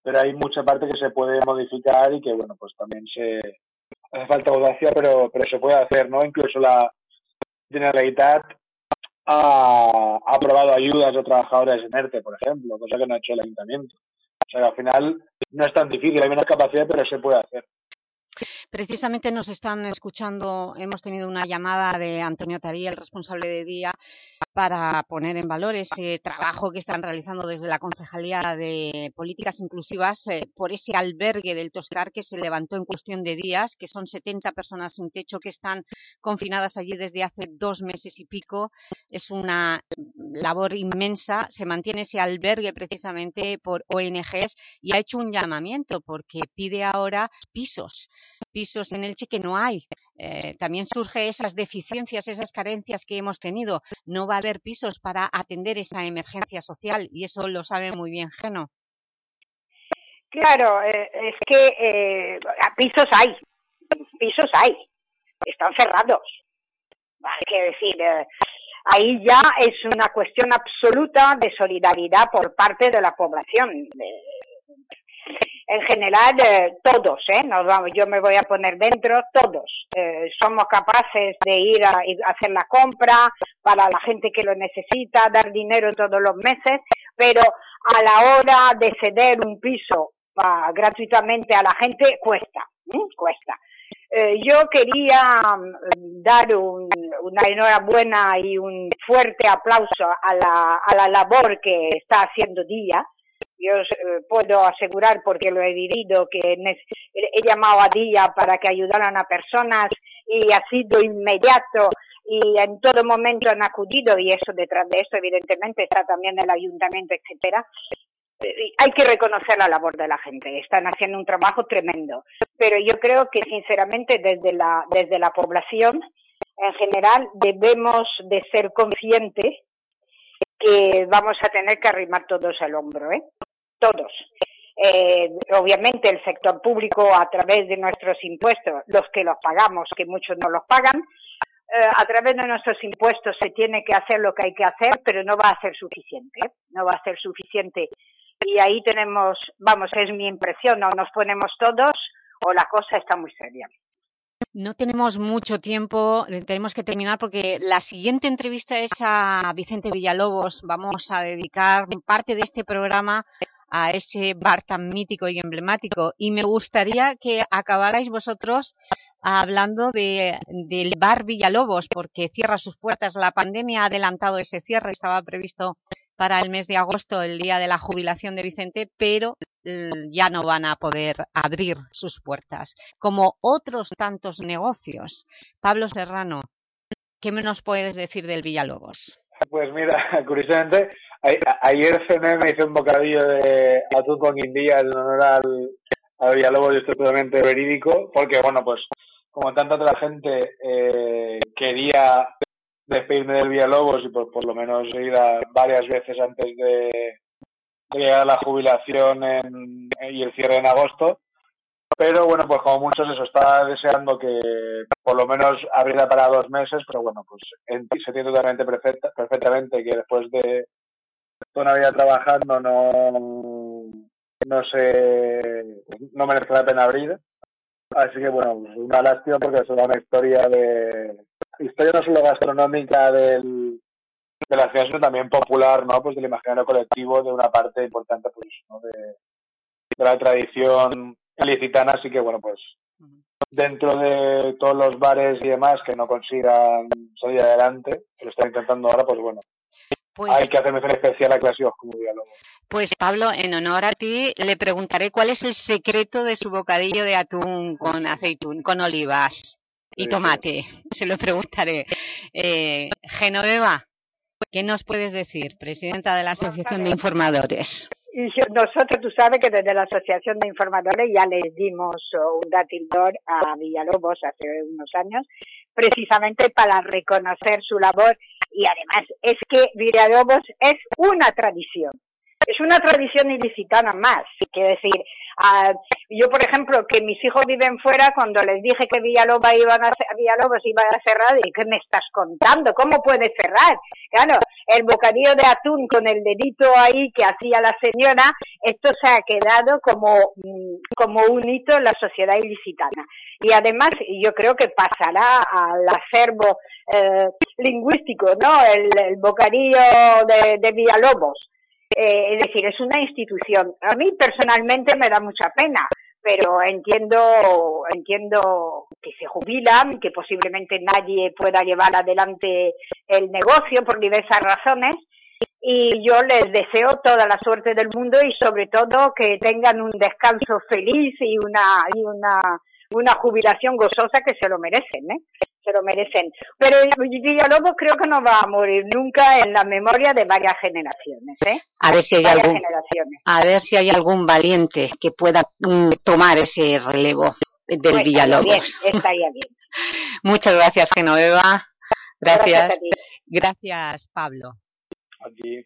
pero hay mucha parte que se puede modificar y que, bueno, pues también se hace falta audacia, pero, pero se puede hacer, ¿no? Incluso la Generalitat ha aprobado ayudas a trabajadores en ERTE, por ejemplo, cosa que no ha hecho el ayuntamiento. O sea, que al final no es tan difícil, hay menos capacidad, pero se puede hacer. Precisamente nos están escuchando, hemos tenido una llamada de Antonio Tarí, el responsable de Día, para poner en valor ese trabajo que están realizando desde la Concejalía de Políticas Inclusivas eh, por ese albergue del Toscar que se levantó en cuestión de días, que son 70 personas sin techo que están confinadas allí desde hace dos meses y pico. Es una labor inmensa, se mantiene ese albergue precisamente por ONGs y ha hecho un llamamiento porque pide ahora pisos, pisos en Elche que no hay. Eh, también surge esas deficiencias, esas carencias que hemos tenido. No va a haber pisos para atender esa emergencia social y eso lo sabe muy bien Geno. Claro, eh, es que eh, pisos hay, pisos hay, están cerrados. Hay que decir, eh, ahí ya es una cuestión absoluta de solidaridad por parte de la población. En general, eh, todos, ¿eh? Nos vamos, yo me voy a poner dentro, todos. Eh, somos capaces de ir a, hacer la compra para la gente que lo necesita, dar dinero todos los meses, pero a la hora de ceder un piso pa- gratuitamente a la gente cuesta, ¿eh? cuesta. Eh, yo quería mm, dar un- una enhorabuena y un fuerte aplauso a la, a la labor que está haciendo Día. Yo eh, puedo asegurar, porque lo he vivido, que he llamado a Día para que ayudaran a personas y ha sido inmediato y en todo momento han acudido y eso detrás de eso evidentemente está también el ayuntamiento, etcétera. Eh, Hay que reconocer la labor de la gente, están haciendo un trabajo tremendo, pero yo creo que sinceramente desde la desde la población en general debemos de ser conscientes que vamos a tener que arrimar todos el hombro, ¿eh? Todos. Eh, obviamente el sector público a través de nuestros impuestos, los que los pagamos, que muchos no los pagan, eh, a través de nuestros impuestos se tiene que hacer lo que hay que hacer, pero no va a ser suficiente, ¿eh? no va a ser suficiente. Y ahí tenemos, vamos, es mi impresión, o nos ponemos todos o la cosa está muy seria. No tenemos mucho tiempo, tenemos que terminar porque la siguiente entrevista es a Vicente Villalobos. Vamos a dedicar parte de este programa a ese bar tan mítico y emblemático. Y me gustaría que acabarais vosotros hablando de, del bar Villalobos, porque cierra sus puertas. La pandemia ha adelantado ese cierre, estaba previsto para el mes de agosto, el día de la jubilación de Vicente, pero eh, ya no van a poder abrir sus puertas, como otros tantos negocios. Pablo Serrano, ¿qué nos puedes decir del Villalobos? Pues mira, curiosamente, ayer cené, me hice un bocadillo de atún con guindilla en honor al, al Villalobos y esto es totalmente verídico, porque bueno, pues como tanta otra gente eh, quería despedirme del Villalobos y por, por lo menos ir varias veces antes de, de llegar a la jubilación en- y el cierre en agosto. Pero bueno, pues como muchos eso, estaba deseando que por lo menos abriera para dos meses, pero bueno, pues se entiende totalmente perfecta- perfectamente que después de toda una vida trabajando no, no sé, no merece la pena abrir. Así que bueno, pues una lástima porque es una historia de, historia no solo gastronómica del, de la ciudad, sino también popular, ¿no? Pues del imaginario colectivo de una parte importante, pues, ¿no? De, de la tradición ilicitana, así que bueno, pues dentro de todos los bares y demás que no consigan salir adelante, que lo están intentando ahora, pues bueno, Pues, hay que hacer mención especial a clásicos como diálogo. pues Pablo, en honor a ti, le preguntaré cuál es el secreto de su bocadillo de atún con aceitún, con olivas y Sí, sí. tomate. Se lo preguntaré. Eh, Genoveva, ¿qué nos puedes decir, presidenta de la Asociación de Informadores? Y yo- nosotros, tú sabes que desde la Asociación de Informadores ya les dimos oh, un dátil d'or a Villalobos hace unos años, precisamente para reconocer su labor. Y además es que Villalobos es una tradición. Es una tradición ilicitana más. Quiero decir, ah, yo, por ejemplo, que mis hijos viven fuera, cuando les dije que Villalobos iban a, Villalobos iba a cerrar, dije, ¿qué me estás contando? ¿Cómo puede cerrar? Claro, el bocadillo de atún con el dedito ahí que hacía la señora, esto se ha quedado como, mm, como un hito en la sociedad ilicitana. Y además, yo creo que pasará al acervo eh, lingüístico, ¿no? El, el bocadillo de Villalobos. Eh, es decir, es una institución. A mí personalmente me da mucha pena, pero entiendo, entiendo que se jubilan, que posiblemente nadie pueda llevar adelante el negocio por diversas razones. Y yo les deseo toda la suerte del mundo y sobre todo que tengan un descanso feliz y una, y una, una jubilación gozosa que se lo merecen, ¿eh? Se lo merecen. Pero Villalobos creo que no va a morir nunca en la memoria de varias generaciones, ¿eh? A ver si hay Varias algún, generaciones. a ver si hay algún valiente que pueda mm, tomar ese relevo del Pues estaría Villalobos. bien, estaría bien. Muchas gracias, Genoveva. Gracias Gracias. a ti. Gracias, Pablo. Aquí.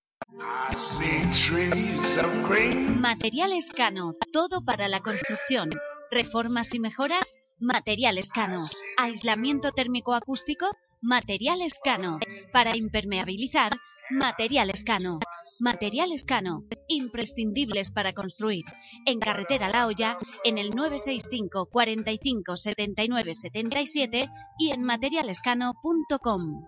Materiales Cano, todo para la construcción. Reformas y mejoras, Materiales Cano. Aislamiento térmico acústico, Materiales Cano. Para impermeabilizar, Materiales Cano. Materiales Cano, imprescindibles para construir. En Carretera La Hoya, en el 965 45 79 77 y en materialescano.com.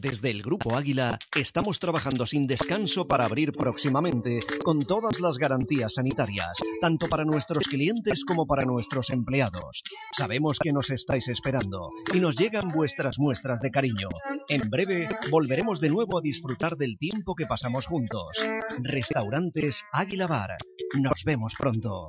Desde el Grupo Águila estamos trabajando sin descanso para abrir próximamente con todas las garantías sanitarias, tanto para nuestros clientes como para nuestros empleados. Sabemos que nos estáis esperando y nos llegan vuestras muestras de cariño. En breve volveremos de nuevo a disfrutar del tiempo que pasamos juntos. Restaurantes Águila Bar. Nos vemos pronto.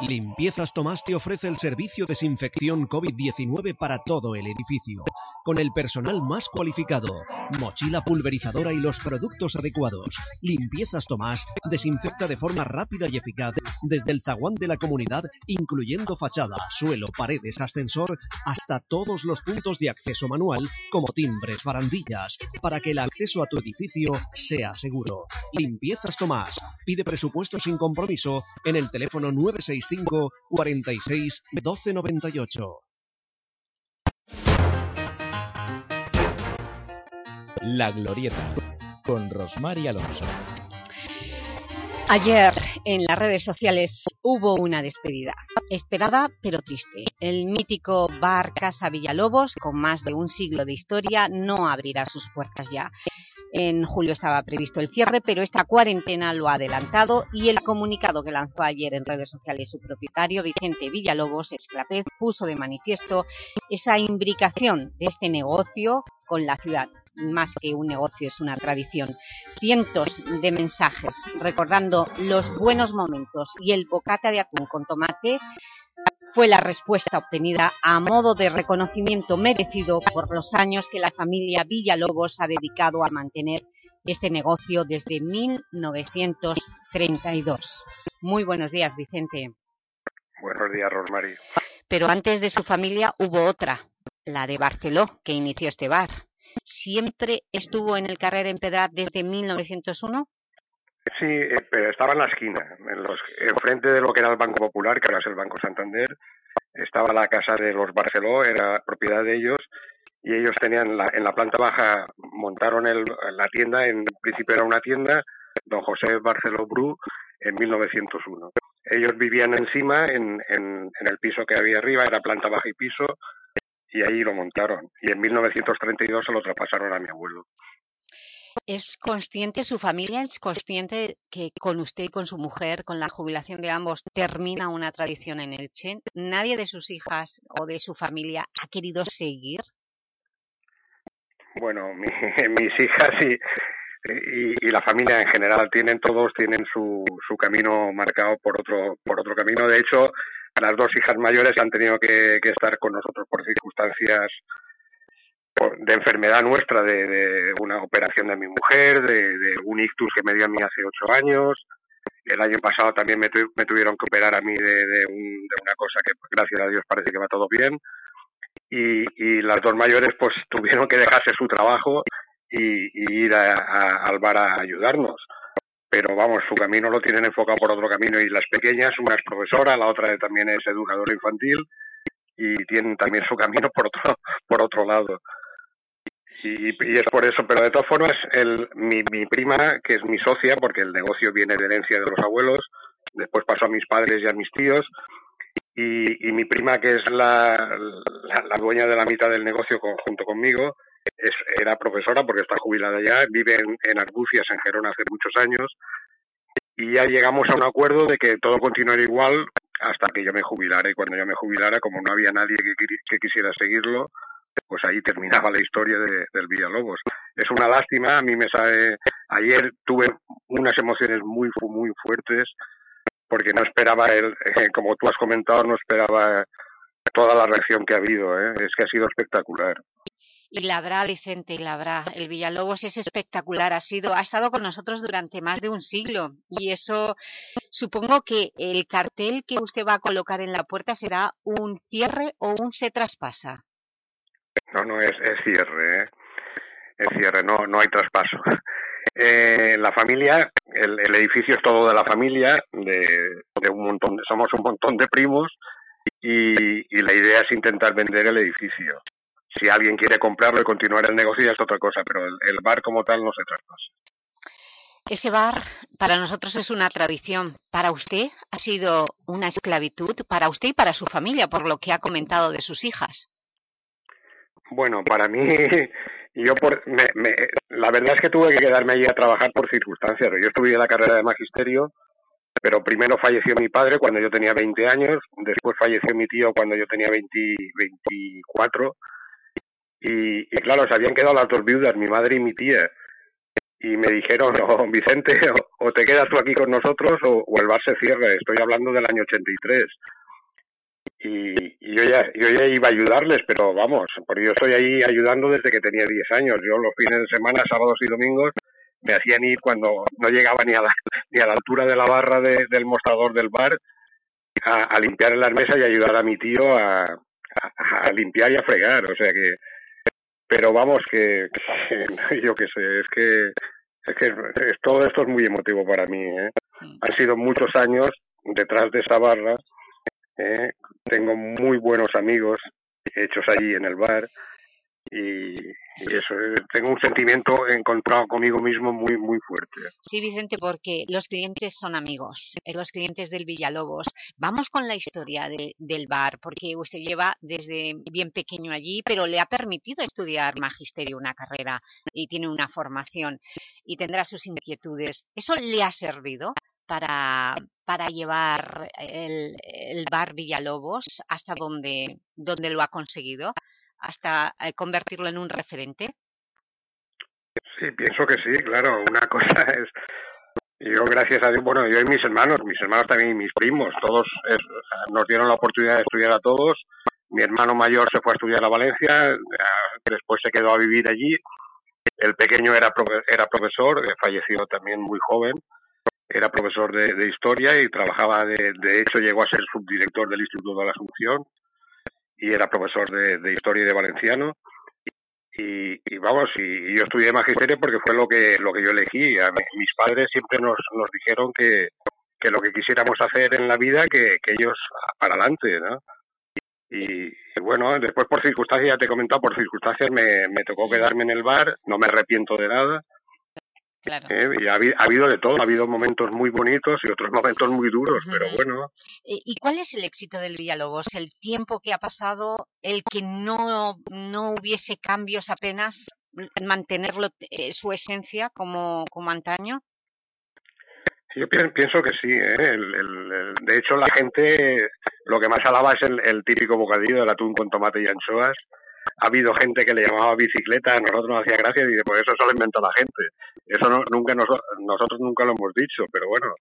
Limpiezas Tomás te ofrece el servicio desinfección COVID-19 para todo el edificio, con el personal más cualificado, mochila pulverizadora y los productos adecuados. Limpiezas Tomás desinfecta de forma rápida y eficaz desde el zaguán de la comunidad, incluyendo fachada, suelo, paredes, ascensor, hasta todos los puntos de acceso manual, como timbres, barandillas, para que el acceso a tu edificio sea seguro. Limpiezas Tomás. Pide presupuesto sin compromiso en el teléfono 965 46 1298. La Glorieta, con Rosmar y Alonso. Ayer en las redes sociales hubo una despedida, esperada pero triste. El mítico bar Casa Villalobos, con más de un siglo de historia, no abrirá sus puertas ya. En julio estaba previsto el cierre, pero esta cuarentena lo ha adelantado y el comunicado que lanzó ayer en redes sociales su propietario, Vicente Villalobos Esclapez, puso de manifiesto esa imbricación de este negocio con la ciudad. Más que un negocio, es una tradición. Cientos de mensajes recordando los buenos momentos y el bocata de atún con tomate fue la respuesta obtenida a modo de reconocimiento merecido por los años que la familia Villalobos ha dedicado a mantener este negocio desde 1932. Muy buenos días, Vicente. Buenos días, Rosmary. Pero antes de su familia hubo otra, la de Barceló, que inició este bar. ¿Siempre estuvo en el Carrer Empedrat desde 1901? Sí, eh, pero estaba en la esquina, en los, enfrente de lo que era el Banco Popular, que ahora es el Banco Santander, estaba la casa de los Barceló, era propiedad de ellos, y ellos tenían la, en la planta baja, montaron el, la tienda, en principio era una tienda, don José Barceló Bru, en 1901. Ellos vivían encima, en, en, en el piso que había arriba, era planta baja y piso, y ahí lo montaron. Y en 1932 se lo traspasaron a mi abuelo. ¿Es consciente, su familia es consciente que con usted y con su mujer, con la jubilación de ambos, termina una tradición en Elche? ¿Nadie de sus hijas o de su familia ha querido seguir? Bueno, mi- mis hijas y, y, la familia en general tienen todos tienen su, su camino marcado por otro por otro camino. De hecho, las dos hijas mayores han tenido que, que estar con nosotros por circunstancias de enfermedad nuestra, de, de una operación de mi mujer, de, un ictus que me dio a mí hace ocho años. El año pasado también me, tu- me tuvieron que operar a mí de, un- de una cosa que, gracias a Dios, parece que va todo bien. Y, y las dos mayores, pues, tuvieron que dejarse su trabajo y, ir a- al bar a ayudarnos. Pero vamos, su camino lo tienen enfocado por otro camino. Y las pequeñas, una es profesora, la otra también es educadora infantil y tienen también su camino por otro, por otro lado. Y, y es por eso, pero de todas formas, el, mi, mi prima, que es mi socia, porque el negocio viene de herencia de los abuelos, después pasó a mis padres y a mis tíos, y, y mi prima, que es la, la, dueña de la mitad del negocio con- junto conmigo, es, era profesora porque está jubilada ya, vive en, en Argucias, en Gerona, hace muchos años, y ya llegamos a un acuerdo de que todo continuaría igual hasta que yo me jubilara, y cuando yo me jubilara, como no había nadie que, que quisiera seguirlo, pues ahí terminaba la historia de, del Villalobos. Es una lástima, a mí me sabe, ayer tuve unas emociones muy, muy fuertes, porque no esperaba, el, eh, como tú has comentado, no esperaba toda la reacción que ha habido, ¿eh? es que ha sido espectacular. Y la habrá, Vicente, y la habrá. El Villalobos es espectacular, ha sido, ha estado con nosotros durante más de un siglo y eso supongo que el cartel que usted va a colocar en la puerta será un cierre o un se traspasa. No, no, es, cierre, ¿eh? es cierre, no, no hay traspaso. Eh, la familia, el, el edificio es todo de la familia, de, un montón, somos un montón de primos y, y la idea es intentar vender el edificio. Si alguien quiere comprarlo y continuar el negocio ya es otra cosa, pero el, el bar como tal no se traspasa. Ese bar para nosotros es una tradición. Para usted ha sido una esclavitud, para usted y para su familia, por lo que ha comentado de sus hijas. Bueno, para mí, yo por, me, me- la verdad es que tuve que quedarme allí a trabajar por circunstancias. Yo estudié la carrera de magisterio, pero primero falleció mi padre cuando yo tenía 20 años, después falleció mi tío cuando yo tenía 20, 24, y, y claro, se habían quedado las dos viudas, mi madre y mi tía, y me dijeron, o Vicente, o, o te quedas tú aquí con nosotros o, o el bar se cierra. Estoy hablando del año 83 y, y yo ya yo ya iba a ayudarles, pero vamos, porque yo estoy ahí ayudando desde que tenía 10 años. Yo los fines de semana, sábados y domingos, me hacían ir cuando no llegaba ni a la, ni a la altura de la barra de- del mostrador del bar a, a limpiar en las mesas y ayudar a mi tío a, a, a limpiar y a fregar. O sea que, pero vamos, que, que yo qué sé, es que, es que es- todo esto es muy emotivo para mí. ¿eh? Han sido muchos años detrás de esa barra ¿eh? Tengo muy buenos amigos hechos allí en el bar y, eso, eh, tengo un sentimiento encontrado conmigo mismo muy, muy fuerte. Sí, Vicente, porque los clientes son amigos, eh, los clientes del Villalobos. Vamos con la historia de- del bar, porque usted lleva desde bien pequeño allí, pero le ha permitido estudiar magisterio, una carrera, y tiene una formación, y tendrá sus inquietudes. ¿Eso le ha servido para, para llevar el, el bar Villalobos hasta donde, donde lo ha conseguido? ¿Hasta eh, convertirlo en un referente? Sí, pienso que sí, claro. Una cosa es, yo gracias a Dios, bueno, yo y mis hermanos, mis hermanos también y mis primos, todos es- nos dieron la oportunidad de estudiar a todos. Mi hermano mayor se fue a estudiar a Valencia, después se quedó a vivir allí. El pequeño era, era profesor, eh, falleció también muy joven. Era profesor de, de historia y trabajaba, de, de hecho llegó a ser subdirector del Instituto de la Asunción y era profesor de, de historia y de valenciano. Y, y vamos y, yo estudié magisterio porque fue lo que lo que yo elegí. A mis padres siempre nos, nos dijeron que, que lo que quisiéramos hacer en la vida que, que ellos para adelante ¿no? y, y bueno después por circunstancias ya te he comentado por circunstancias me, me tocó quedarme en el bar no me arrepiento de nada ¿eh? y ha, habi- ha habido de todo ha habido momentos muy bonitos y otros momentos muy duros pero bueno ¿Y cuál es el éxito del Villalobos? ¿El tiempo que ha pasado? ¿El que no, no hubiese cambios apenas? mantenerlo eh, su esencia como, como antaño? Yo pienso que sí. ¿eh? El, el, de hecho, la gente lo que más alaba es el, el, típico bocadillo del atún con tomate y anchoas. Ha habido gente que le llamaba bicicleta, a nosotros nos hacía gracia y dice, pues eso solo inventó la gente. Eso no, nunca nos, nosotros nunca lo hemos dicho, pero bueno.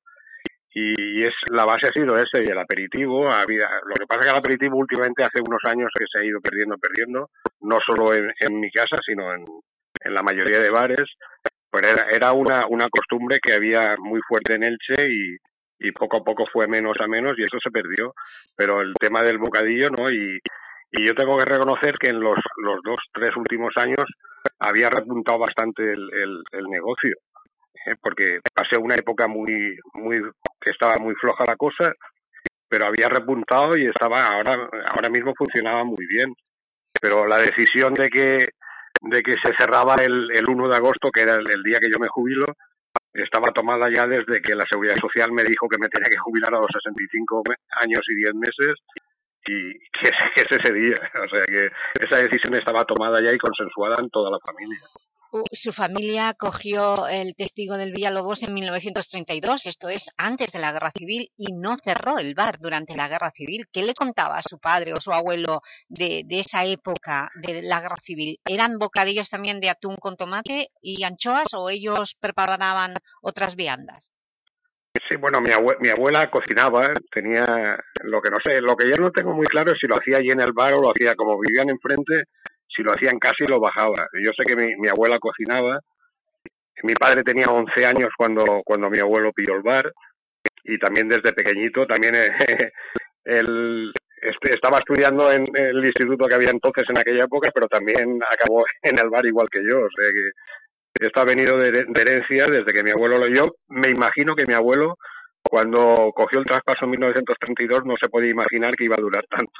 Y es la base ha sido ese y el aperitivo. Había, lo que pasa es que el aperitivo últimamente hace unos años que se ha ido perdiendo, perdiendo, no solo en, en mi casa, sino en, la mayoría de bares pero era, era una, una costumbre que había muy fuerte en Elche y, y poco a poco fue menos a menos y eso se perdió. Pero el tema del bocadillo, ¿no? Y, y yo tengo que reconocer que en los, los dos, tres últimos años había repuntado bastante el, el, negocio. ¿eh? Porque pasé una época muy, muy, que estaba muy floja la cosa, pero había repuntado y estaba, ahora, ahora mismo funcionaba muy bien. Pero la decisión de que de que se cerraba el, el 1 de agosto, que era el, el, día que yo me jubilo, estaba tomada ya desde que la Seguridad Social me dijo que me tenía que jubilar a los 65 años y 10 meses y que es, ese día. O sea que esa decisión estaba tomada ya y consensuada en toda la familia su familia cogió el testigo del Villalobos en 1932, esto es antes de la Guerra Civil, y no cerró el bar durante la Guerra Civil. ¿Qué le contaba a su padre o su abuelo de esa época de la Guerra Civil? ¿Eran bocadillos también de atún con tomate y anchoas o ellos preparaban otras viandas? Sí, bueno, mi abuela, mi abuela cocinaba, tenía lo que no sé, lo que yo no tengo muy claro es si lo hacía allí en el bar o lo hacía como vivían enfrente, si lo hacían casi lo bajaba. Yo sé que mi, abuela cocinaba, mi padre tenía 11 años cuando, cuando mi abuelo pilló el bar y también desde pequeñito, también eh, él estaba estudiando en el instituto que había entonces en aquella época, pero también acabó en el bar igual que yo, o sea que esto ha venido de, de herencia desde que mi abuelo lo yo me imagino que mi abuelo cuando cogió el traspaso en 1932 no se podía imaginar que iba a durar tanto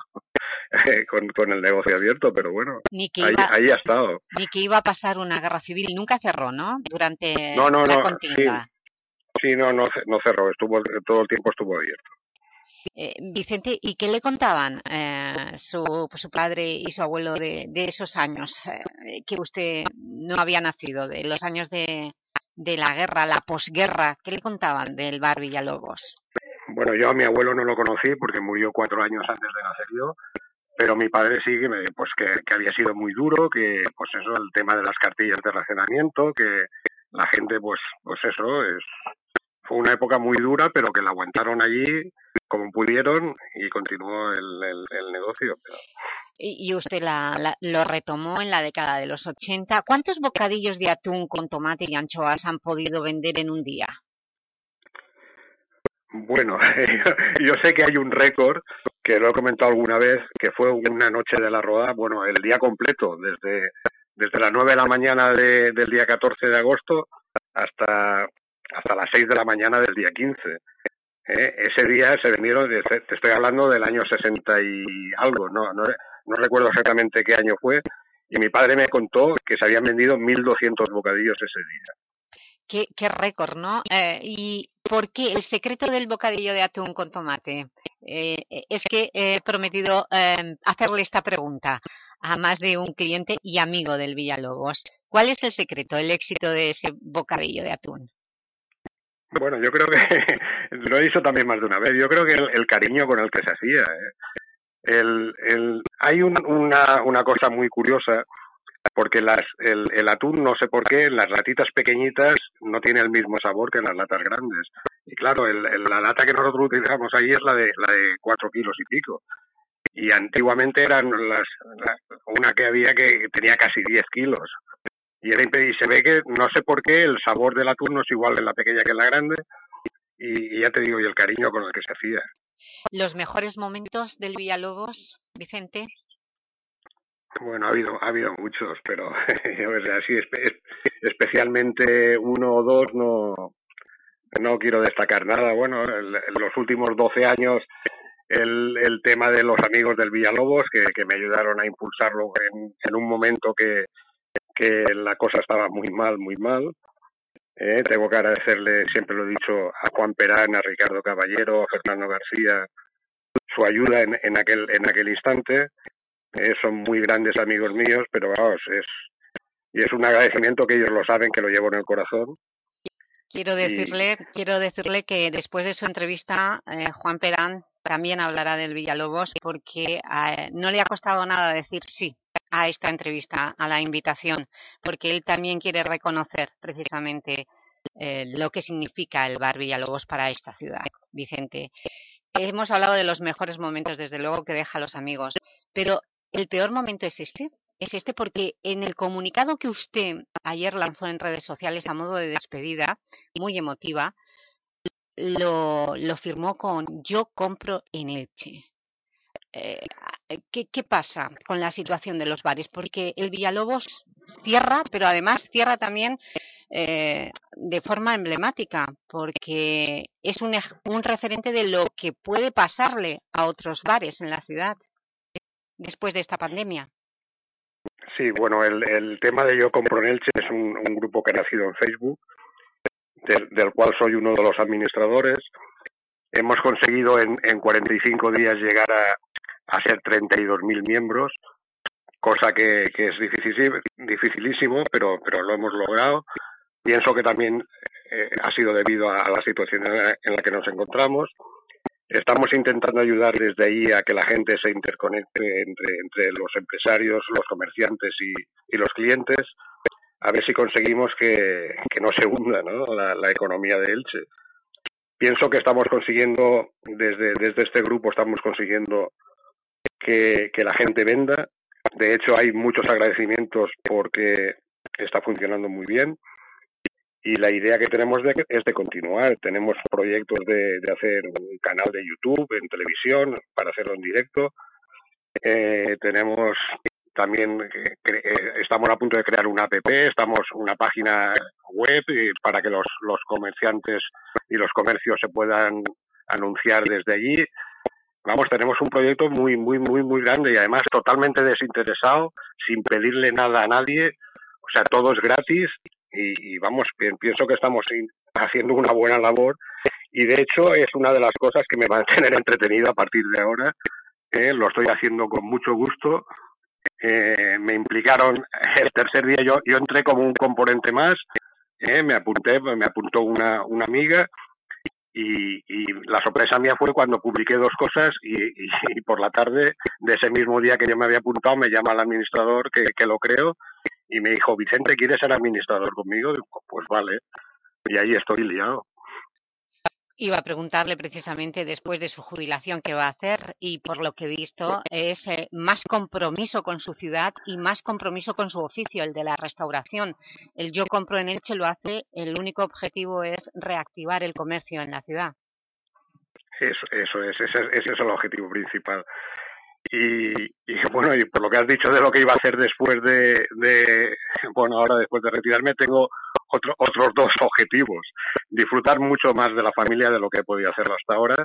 con, con, el negocio abierto, pero bueno, ni que ahí, iba, ahí, ha estado. Ni que iba a pasar una guerra civil, nunca cerró, ¿no? Durante no, no, la no, sí, no, no, no cerró, estuvo todo el tiempo estuvo abierto. Eh, Vicente, ¿y qué le contaban eh, su, su padre y su abuelo de, esos años eh, que usted no había nacido, de los años de, de la guerra, la posguerra? ¿Qué le contaban del bar Villalobos? Bueno, yo a mi abuelo no lo conocí porque murió cuatro años antes de nacer yo, pero mi padre sí que, me, pues que, que, había sido muy duro, que pues eso, el tema de las cartillas de racionamiento, que la gente pues, pues eso, es, fue una época muy dura, pero que la aguantaron allí como pudieron y continuó el, el, el negocio. Pero... Y, y usted la, la, lo retomó en la década de los 80. ¿Cuántos bocadillos de atún con tomate y anchoas han podido vender en un día? Bueno, yo sé que hay un récord, que lo he comentado alguna vez, que fue una noche de la roda, bueno, el día completo, desde, desde las 9 de la mañana de, del día 14 de agosto hasta, hasta las 6 de la mañana del día 15. ¿Eh? Ese día se vendieron, te estoy hablando del año 60 y algo, no, no, no recuerdo exactamente qué año fue, y mi padre me contó que se habían vendido 1.200 bocadillos ese día. Qué, qué récord, ¿no? Eh, y ¿Por qué el secreto del bocadillo de atún con tomate? Eh, es que he prometido eh, hacerle esta pregunta a más de un cliente y amigo del Villalobos. ¿Cuál es el secreto, el éxito de ese bocadillo de atún? Bueno, yo creo que lo he dicho también más de una vez. Yo creo que el, cariño con el que se hacía. ¿eh? El, hay un, una, una cosa muy curiosa porque las, el, el, atún, no sé por qué, las latitas pequeñitas no tiene el mismo sabor que las latas grandes. Y claro, la lata que nosotros utilizamos ahí es la de, la de cuatro kilos y pico. Y antiguamente eran las, la, una que había que tenía casi 10 kilos. Y, era, y se ve que, no sé por qué, el sabor del atún no es igual en la pequeña que en la grande. Y, y ya te digo, y el cariño con el que se hacía. ¿Los mejores momentos del Villalobos, Vicente? Bueno, ha habido, ha habido muchos, pero así espe especialmente uno o dos no, no quiero destacar nada. Bueno, el, en los últimos 12 años el, el tema de los amigos del Villalobos que, que me ayudaron a impulsarlo en, en un momento que, que la cosa estaba muy mal, muy mal. Eh, tengo que agradecerle, siempre lo he dicho, a Juan Perán, a Ricardo Caballero, a Fernando García, su ayuda en, en, aquel, en aquel instante eh, son muy grandes amigos míos, pero vamos, es y es un agradecimiento que ellos lo saben, que lo llevo en el corazón. Quiero decirle, quiero decirle que después de su entrevista, eh, Juan Perán también hablará del Villalobos porque eh, no le ha costado nada decir sí a esta entrevista, a la invitación, porque él también quiere reconocer precisamente eh, lo que significa el bar Villalobos para esta ciudad. Vicente, hemos hablado de los mejores momentos, desde luego, que deja a los amigos, pero ¿el peor momento es este? es este porque en el comunicado que usted ayer lanzó en redes sociales a modo de despedida, muy emotiva, lo, lo firmó con Yo compro en Elche. Eh, ¿qué, ¿Qué pasa con la situación de los bares? Porque el Villalobos cierra, pero además cierra también eh, de forma emblemática, porque es un, un referente de lo que puede pasarle a otros bares en la ciudad después de esta pandemia. Sí, bueno, el, el tema de Yo Compro en Elche es un, un grupo que ha nacido en Facebook, del, del, cual soy uno de los administradores. Hemos conseguido en, en 45 días llegar a, a ser 32.000 miembros, cosa que, es dificilísimo, pero, pero lo hemos logrado. Pienso que también eh, ha sido debido a, a la situación en la, en la que nos encontramos. Estamos intentando ayudar desde ahí a que la gente se interconecte entre, entre los empresarios, los comerciantes y, y los clientes, a ver si conseguimos que, que no se hunda ¿no? La, la, economía de Elche. Pienso que estamos consiguiendo, desde, desde este grupo estamos consiguiendo que, que la gente venda. De hecho, hay muchos agradecimientos porque está funcionando muy bien y la idea que tenemos de, es de continuar. Tenemos proyectos de, hacer un canal de YouTube, en televisión, para hacerlo en directo. Eh, tenemos también, eh, estamos a punto de crear una app, estamos una página web para que los comerciantes y los comercios se puedan anunciar desde allí. Vamos, tenemos un proyecto muy, muy, muy, muy grande y además totalmente desinteresado, sin pedirle nada a nadie. O sea, todo es gratis y, y vamos, pienso que estamos haciendo una buena labor y de hecho es una de las cosas que me va a tener entretenido a partir de ahora. Eh, lo estoy haciendo con mucho gusto. Eh, me implicaron el tercer día, yo, yo entré como un componente más, eh, me apunté, me apuntó una, una amiga y, y, la sorpresa mía fue cuando publiqué dos cosas y, por la tarde de ese mismo día que yo me había apuntado me llama el administrador que, que lo creo y me dijo, Vicente, ¿quieres ser administrador conmigo? Pues vale. Y ahí estoy liado. Iba a preguntarle precisamente después de su jubilación qué va a hacer y por lo que he visto es eh, más compromiso con su ciudad y más compromiso con su oficio, el de la restauración. El Yo Compro en Elche lo hace, el único objetivo es reactivar el comercio en la ciudad. Eso, eso es, ese, ese es el objetivo principal. Y, y, bueno, y por lo que has dicho de lo que iba a hacer después de, de bueno, ahora después de retirarme, tengo otro, otros dos objetivos. Disfrutar mucho más de la familia de lo que he podido hacer hasta ahora.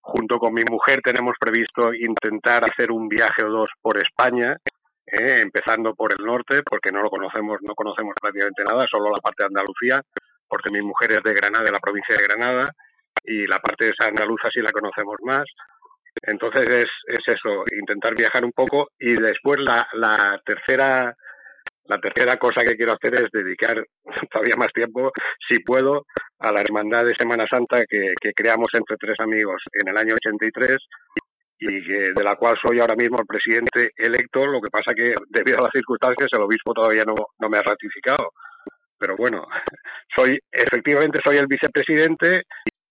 Junto con mi mujer tenemos previsto intentar hacer un viaje o dos por España, eh, empezando por el norte, porque no lo conocemos, no conocemos prácticamente nada, solo la parte de Andalucía, porque mi mujer es de Granada, de la provincia de Granada, y la parte de andaluza sí la conocemos más. Entonces es, es eso, intentar viajar un poco y después la, la tercera la tercera cosa que quiero hacer es dedicar todavía más tiempo, si puedo, a la hermandad de Semana Santa que, que creamos entre tres amigos en el año 83 y que, de la cual soy ahora mismo el presidente electo. Lo que pasa que, debido a las circunstancias, el obispo todavía no, no me ha ratificado. Pero bueno, soy efectivamente soy el vicepresidente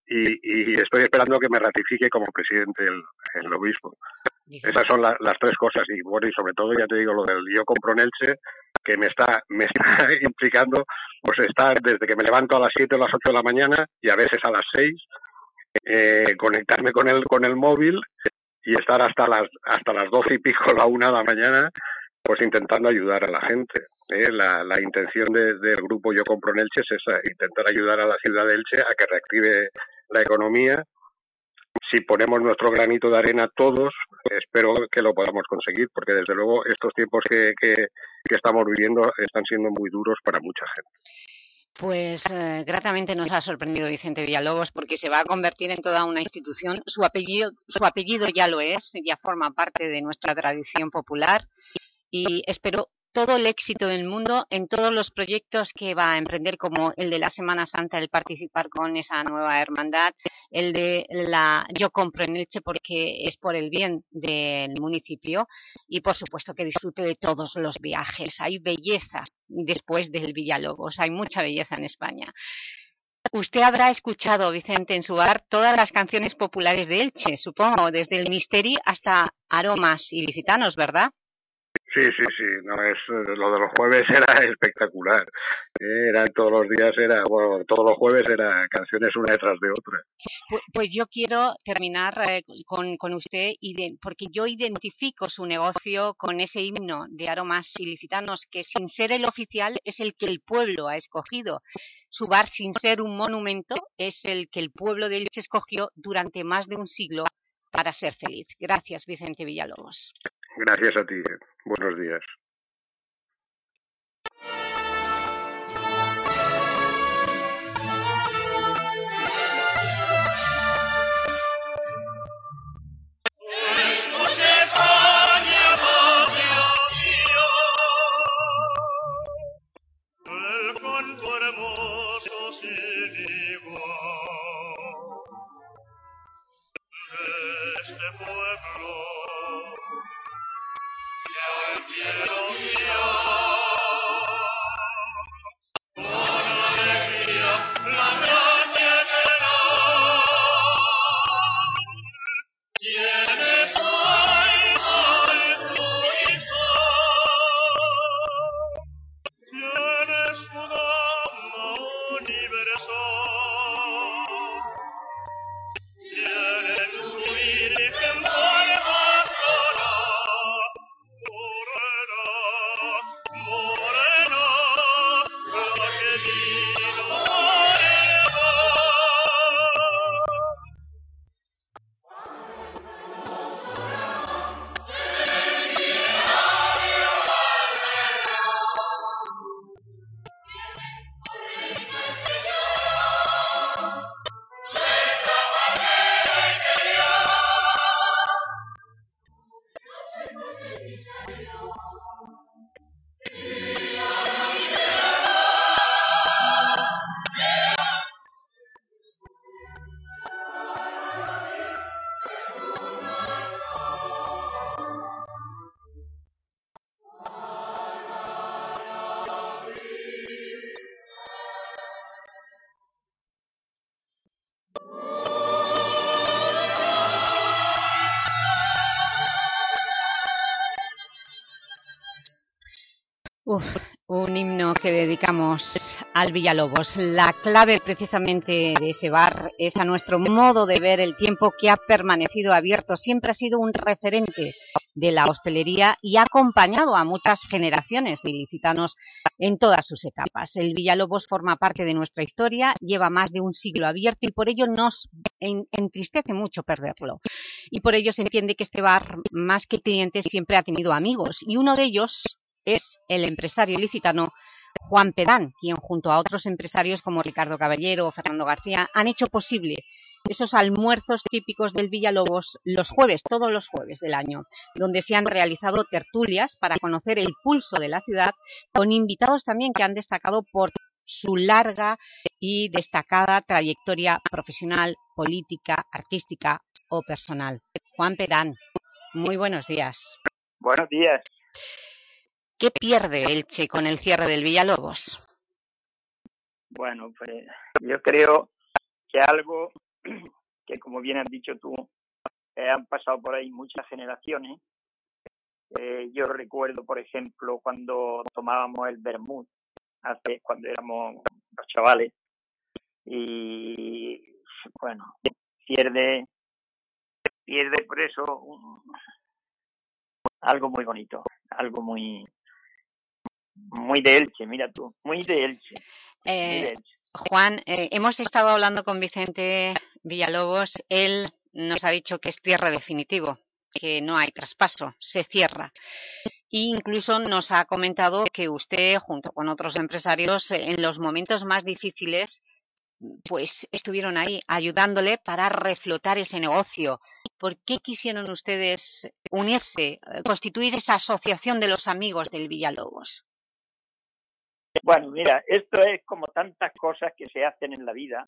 y, y, estoy esperando que me ratifique como presidente el, el obispo. Esas son la, las tres cosas y bueno, y sobre todo ya te digo lo del yo compro en Elche, que me está, me está implicando pues estar desde que me levanto a las 7 o las 8 de la mañana y a veces a las 6, eh, conectarme con el, con el móvil y estar hasta las, hasta las 12 y pico, la una de la mañana, pues intentando ayudar a la gente. Eh, la, la intención de, del grupo Yo Compro en Elche es esa, intentar ayudar a la ciudad de Elche a que reactive la economía. Si ponemos nuestro granito de arena todos, espero que lo podamos conseguir, porque desde luego estos tiempos que, que, estamos viviendo están siendo muy duros para mucha gente. Pues eh, gratamente nos ha sorprendido Vicente Villalobos porque se va a convertir en toda una institución. Su apellido, su apellido ya lo es, ya forma parte de nuestra tradición popular y espero todo el éxito del mundo en todos los proyectos que va a emprender, como el de la Semana Santa, el participar con esa nueva hermandad, el de la Yo compro en Elche porque es por el bien del municipio y por supuesto que disfrute de todos los viajes. Hay belleza después del Villalobos, hay mucha belleza en España. Usted habrá escuchado, Vicente, en su bar todas las canciones populares de Elche, supongo, desde el Misteri hasta Aromas ilicitanos, ¿verdad? Sí, sí, sí, no es lo de los jueves era espectacular. Eh, eran todos los días era, bueno, todos los jueves era canciones una detrás de otra. Pu- Pues yo quiero terminar eh, con, con usted y porque yo identifico su negocio con ese himno de aromas ilicitanos que sin ser el oficial es el que el pueblo ha escogido. Su bar sin ser un monumento es el que el pueblo de Elche escogió durante más de un siglo para ser feliz. Gracias, Vicente Villalobos. Gracias a ti. Buenos días. Al que dedicamos al Villalobos. La clave precisamente de ese bar es a nuestro modo de ver el tiempo que ha permanecido abierto. Siempre ha sido un referente de la hostelería y ha acompañado a muchas generaciones de ilicitanos en todas sus etapas. El Villalobos forma parte de nuestra historia, lleva más de un siglo abierto y por ello nos en- entristece mucho perderlo. Y por ello se entiende que este bar, más que clientes, siempre ha tenido amigos y uno de ellos es el empresario ilicitano Juan Pedán, quien junto a otros empresarios como Ricardo Caballero o Fernando García han hecho posible esos almuerzos típicos del Villalobos los jueves, todos los jueves del año, donde se han realizado tertulias para conocer el pulso de la ciudad, con invitados también que han destacado por su larga y destacada trayectoria profesional, política, artística o personal. Juan Pedán, muy buenos días. Buenos días. ¿Qué pierde Elche con el cierre del Villalobos? Bueno, pues yo creo que algo que, como bien has dicho tú, eh, han pasado por ahí muchas generaciones. Eh, yo recuerdo, por ejemplo, cuando tomábamos el vermut, hace cuando éramos los chavales, y bueno, pierde, pierde por eso un- algo muy bonito, algo muy, muy de Elche, mira tú, muy de Elche. muy de Eh, Elche. Juan, eh, hemos estado hablando con Vicente Villalobos. Él nos ha dicho que es cierre definitivo, que no hay traspaso, se cierra. E incluso nos ha comentado que usted, junto con otros empresarios, eh, en los momentos más difíciles, pues estuvieron ahí ayudándole para reflotar ese negocio, ¿Por qué quisieron ustedes unirse, constituir esa asociación de los amigos del Villalobos? Bueno, mira, esto es como tantas cosas que se hacen en la vida,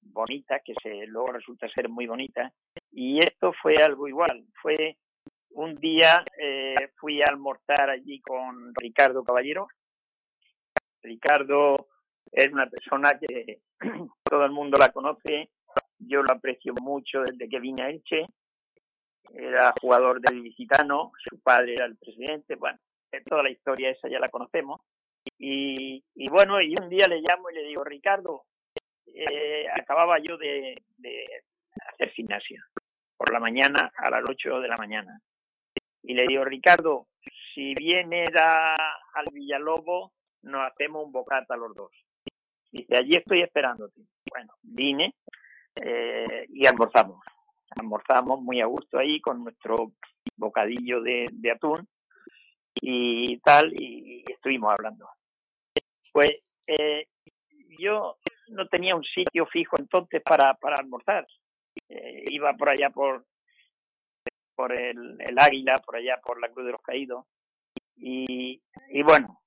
bonitas, que se luego resulta ser muy bonitas, y esto fue algo igual. Fue un día, eh, fui a almorzar allí con Ricardo Caballero. Ricardo es una persona que todo el mundo la conoce, yo lo aprecio mucho desde que vine a Elche, era jugador del Visitano, su padre era el presidente, bueno, toda la historia esa ya la conocemos. Y, y bueno, y un día le llamo y le digo, Ricardo, eh, acababa yo de, hacer gimnasia por la mañana a las 8 de la mañana. Y le digo, Ricardo, si vienes a, al Villalobo, nos hacemos un bocata los dos. Dice, allí estoy esperándote. Bueno, vine eh, y almorzamos. Almorzamos muy a gusto ahí con nuestro bocadillo de, de atún y tal, y, y estuvimos hablando. Pues eh, yo no tenía un sitio fijo entonces para, para almorzar. Eh, iba por allá por, por el, el Águila, por allá por la Cruz de los Caídos. Y, y bueno,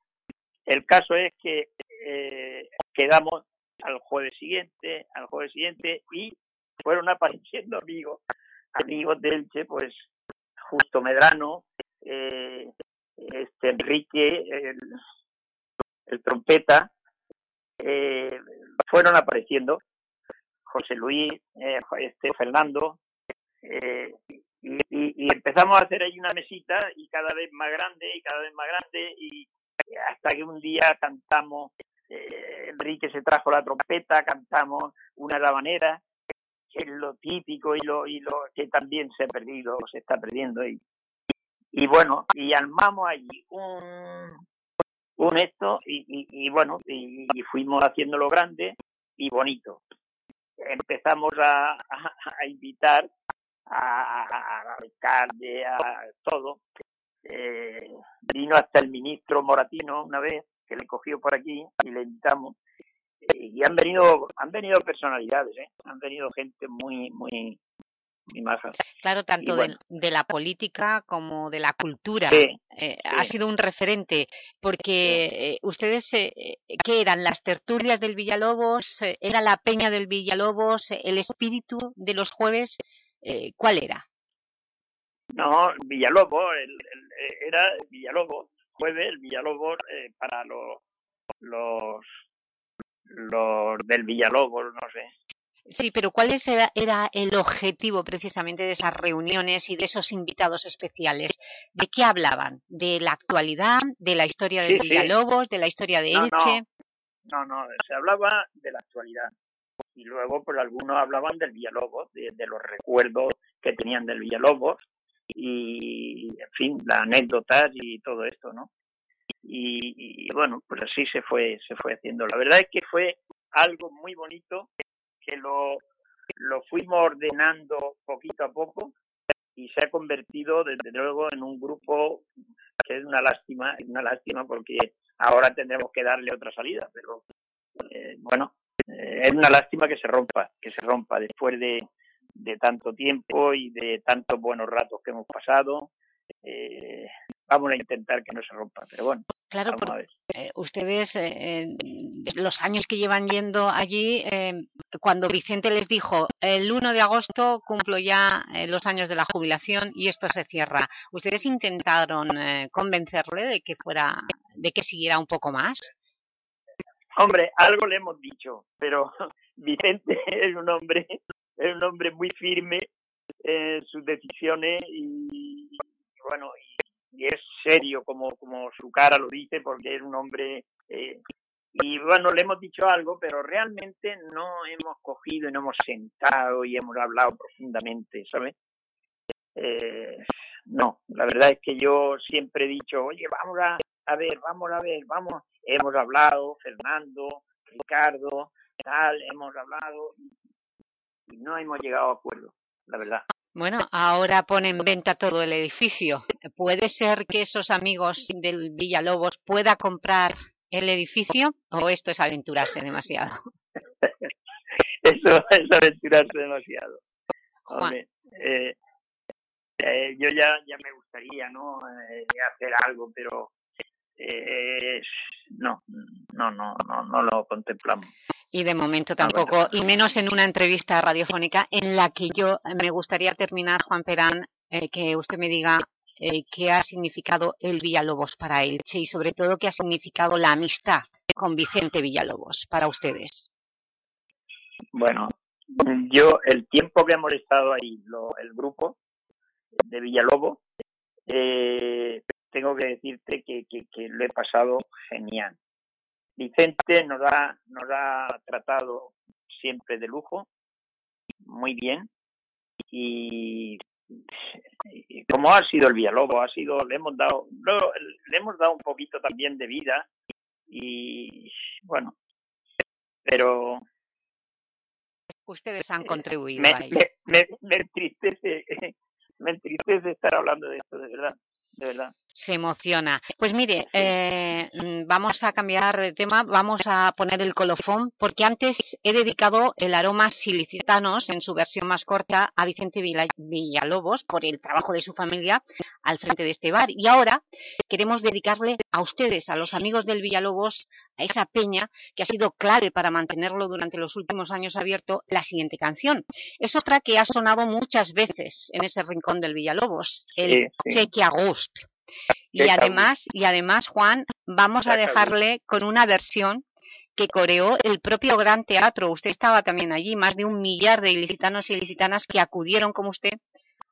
el caso es que eh, quedamos al jueves siguiente, al jueves siguiente, y fueron apareciendo amigos, amigos de Elche, pues Justo Medrano, eh, este Enrique, el, el trompeta, eh, fueron apareciendo José Luis, eh, este Fernando, eh, y, y, y, empezamos a hacer ahí una mesita y cada vez más grande y cada vez más grande y hasta que un día cantamos, Enrique se trajo la trompeta, cantamos una rabanera, que es lo típico y lo, y lo que también se ha perdido, se está perdiendo ahí. Y bueno, y armamos allí un, un esto y, y, y bueno, y, y, fuimos haciéndolo grande y bonito. Empezamos a, a, a invitar al alcalde, a todo. Eh, vino hasta el ministro Moratino una vez, que le cogió por aquí y le invitamos. Eh, y han venido, han venido personalidades, ¿eh? han venido gente muy, muy, Claro, tanto bueno. de, de, la política como de la cultura. Sí, eh, sí. Ha sido un referente, porque eh, ustedes, eh, ¿qué eran? ¿Las tertulias del Villalobos? ¿Era la peña del Villalobos? ¿El espíritu de los jueves? ¿Cuál era? No, Villalobos, el, el, era Villalobos, jueves, Villalobos para los, los, los del Villalobos, no sé. Sí, pero ¿cuál era, era, el objetivo precisamente de esas reuniones y de esos invitados especiales? ¿De qué hablaban? ¿De la actualidad? ¿De la historia de sí, Villalobos? Sí. ¿De la historia de no, Elche? No, no, no, se hablaba de la actualidad. Y luego, pues algunos hablaban del Villalobos, de, de los recuerdos que tenían del Villalobos y, en fin, las anécdotas y todo esto, ¿no? Y, y, bueno, pues así se fue, se fue haciendo. La verdad es que fue algo muy bonito que lo, lo fuimos ordenando poquito a poco y se ha convertido desde luego en un grupo que es una lástima, es una lástima porque ahora tendremos que darle otra salida, pero eh, bueno, eh, es una lástima que se rompa, que se rompa después de, de tanto tiempo y de tantos buenos ratos que hemos pasado. Eh, vamos a intentar que no se rompa, pero bueno. Claro, por, eh, ustedes, eh, los años que llevan yendo allí, eh, cuando Vicente les dijo, el 1 de agosto cumplo ya eh, los años de la jubilación y esto se cierra, ¿ustedes intentaron eh, convencerle de que fuera, de que siguiera un poco más? Hombre, algo le hemos dicho, pero Vicente es un hombre, es un hombre muy firme en sus decisiones y, bueno, y, y, es serio como, como su cara lo dice porque es un hombre eh, y bueno, le hemos dicho algo, pero realmente no hemos cogido y no hemos sentado y hemos hablado profundamente, ¿sabes? Eh, no, la verdad es que yo siempre he dicho, oye, vamos a, a ver, vamos a ver, vamos, hemos hablado, Fernando, Ricardo, tal, hemos hablado y no hemos llegado a acuerdo, la verdad. Bueno, ahora pone en venta todo el edificio. ¿Puede ser que esos amigos del Villalobos pueda comprar el edificio o esto es aventurarse demasiado? Eso es aventurarse demasiado. Hombre, eh, eh, yo ya, ya me gustaría, ¿no? Eh, hacer algo, pero eh, no, no, no, no, no lo contemplamos. Y de momento tampoco, y menos en una entrevista radiofónica en la que yo me gustaría terminar, Juan Perán, eh, que usted me diga eh, qué ha significado el Villalobos para Elche y sobre todo qué ha significado la amistad con Vicente Villalobos para ustedes. Bueno, yo el tiempo que hemos estado ahí, lo, el grupo de Villalobos, eh, tengo que decirte que, que, que lo he pasado genial. Vicente nos ha, nos ha tratado siempre de lujo, muy bien, y, y como ha sido el Villalobos, ha sido, le hemos dado, lo- le hemos dado un poquito también de vida, y bueno, pero Ustedes han contribuido me, a ello. me, me, me entristece, me entristece estar hablando de esto, de verdad, de verdad. Se emociona. Pues mire, eh, mm, vamos a cambiar de tema, vamos a poner el colofón, porque antes he dedicado el aroma silicitanos, en su versión más corta, a Vicente Villa- Villalobos, por el trabajo de su familia al frente de este bar. Y ahora queremos dedicarle a ustedes, a los amigos del Villalobos, a esa peña que ha sido clave para mantenerlo durante los últimos años abierto, la siguiente canción. Es otra que ha sonado muchas veces en ese rincón del Villalobos, el Sí, sí. Cheque Agust. Y además, y además, Juan, vamos a dejarle con una versión que coreó el propio Gran Teatro. Usted estaba también allí, más de un millar de ilicitanos y ilicitanas que acudieron, como usted,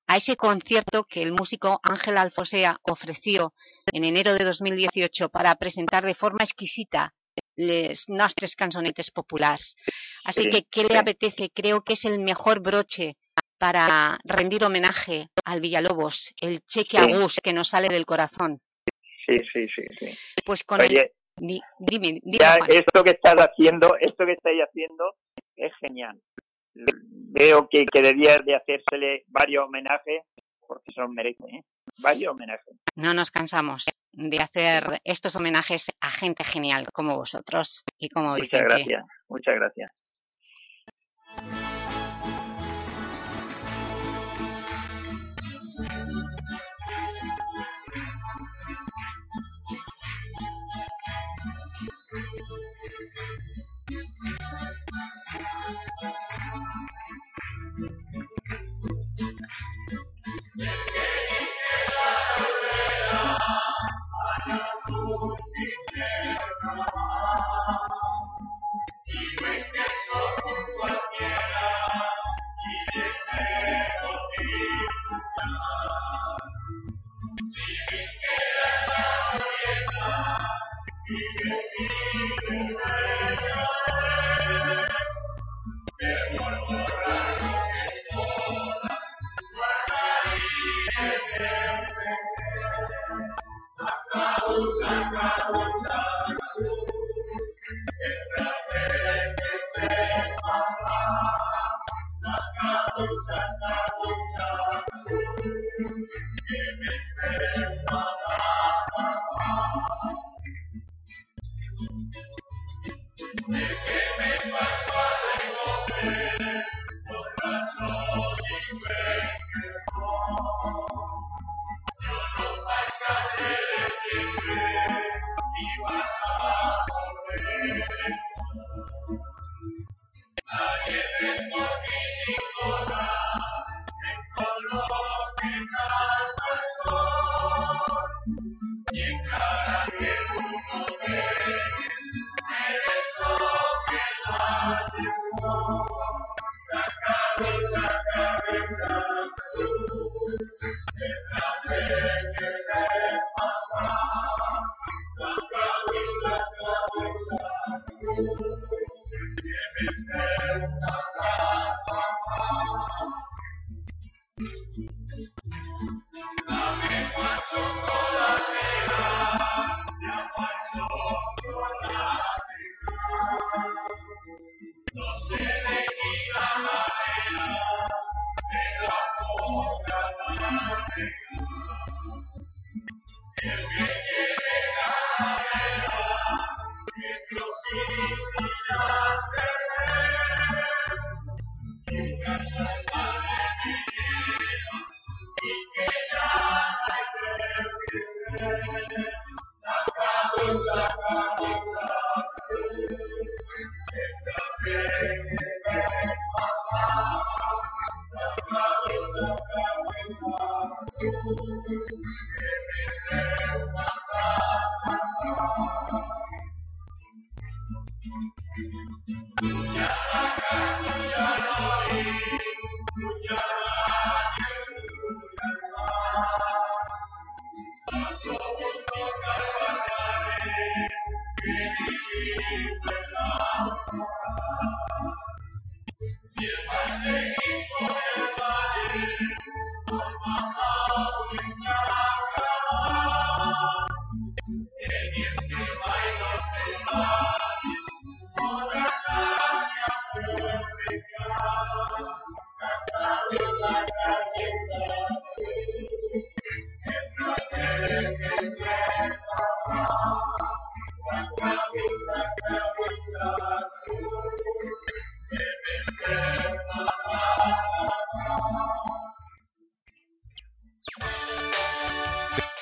a ese concierto que el músico Ángel Alfosea ofreció en enero de 2018 para presentar de forma exquisita les nostres canzonetes populares. Así Sí, que, ¿qué le sí. apetece? Creo que es el mejor broche para rendir homenaje al Villalobos, el cheque Sí. a Gus que nos sale del corazón. Sí, sí, sí, sí. Pues con Oye, el... di- dime, dime, ya esto que estás haciendo, esto que estáis haciendo es genial. Veo que, que debía de hacérsele varios homenajes porque se los merece, ¿eh? Varios homenajes. No nos cansamos de hacer estos homenajes a gente genial como vosotros y como Muchas Vicente. gracias, muchas gracias.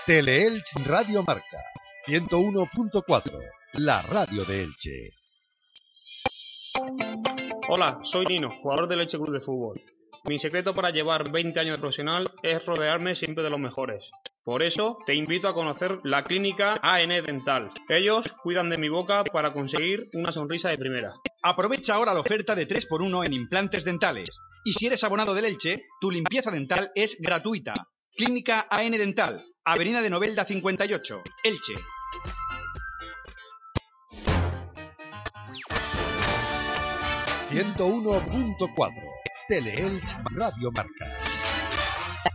Teleelch Radio Marca 101.4, la radio de Elche. Hola, soy Nino, jugador del Elche Club de Fútbol. Mi secreto para llevar 20 años de profesional es rodearme siempre de los mejores. Por eso te invito a conocer la clínica AN Dental. Ellos cuidan de mi boca para conseguir una sonrisa de primera. Aprovecha ahora la oferta de 3x1 en implantes dentales. Y si eres abonado del Elche, tu limpieza dental es gratuita. Clínica AN Dental, Avenida de Novelda 58, Elche. ...101.4... Teleelch Radio Marca.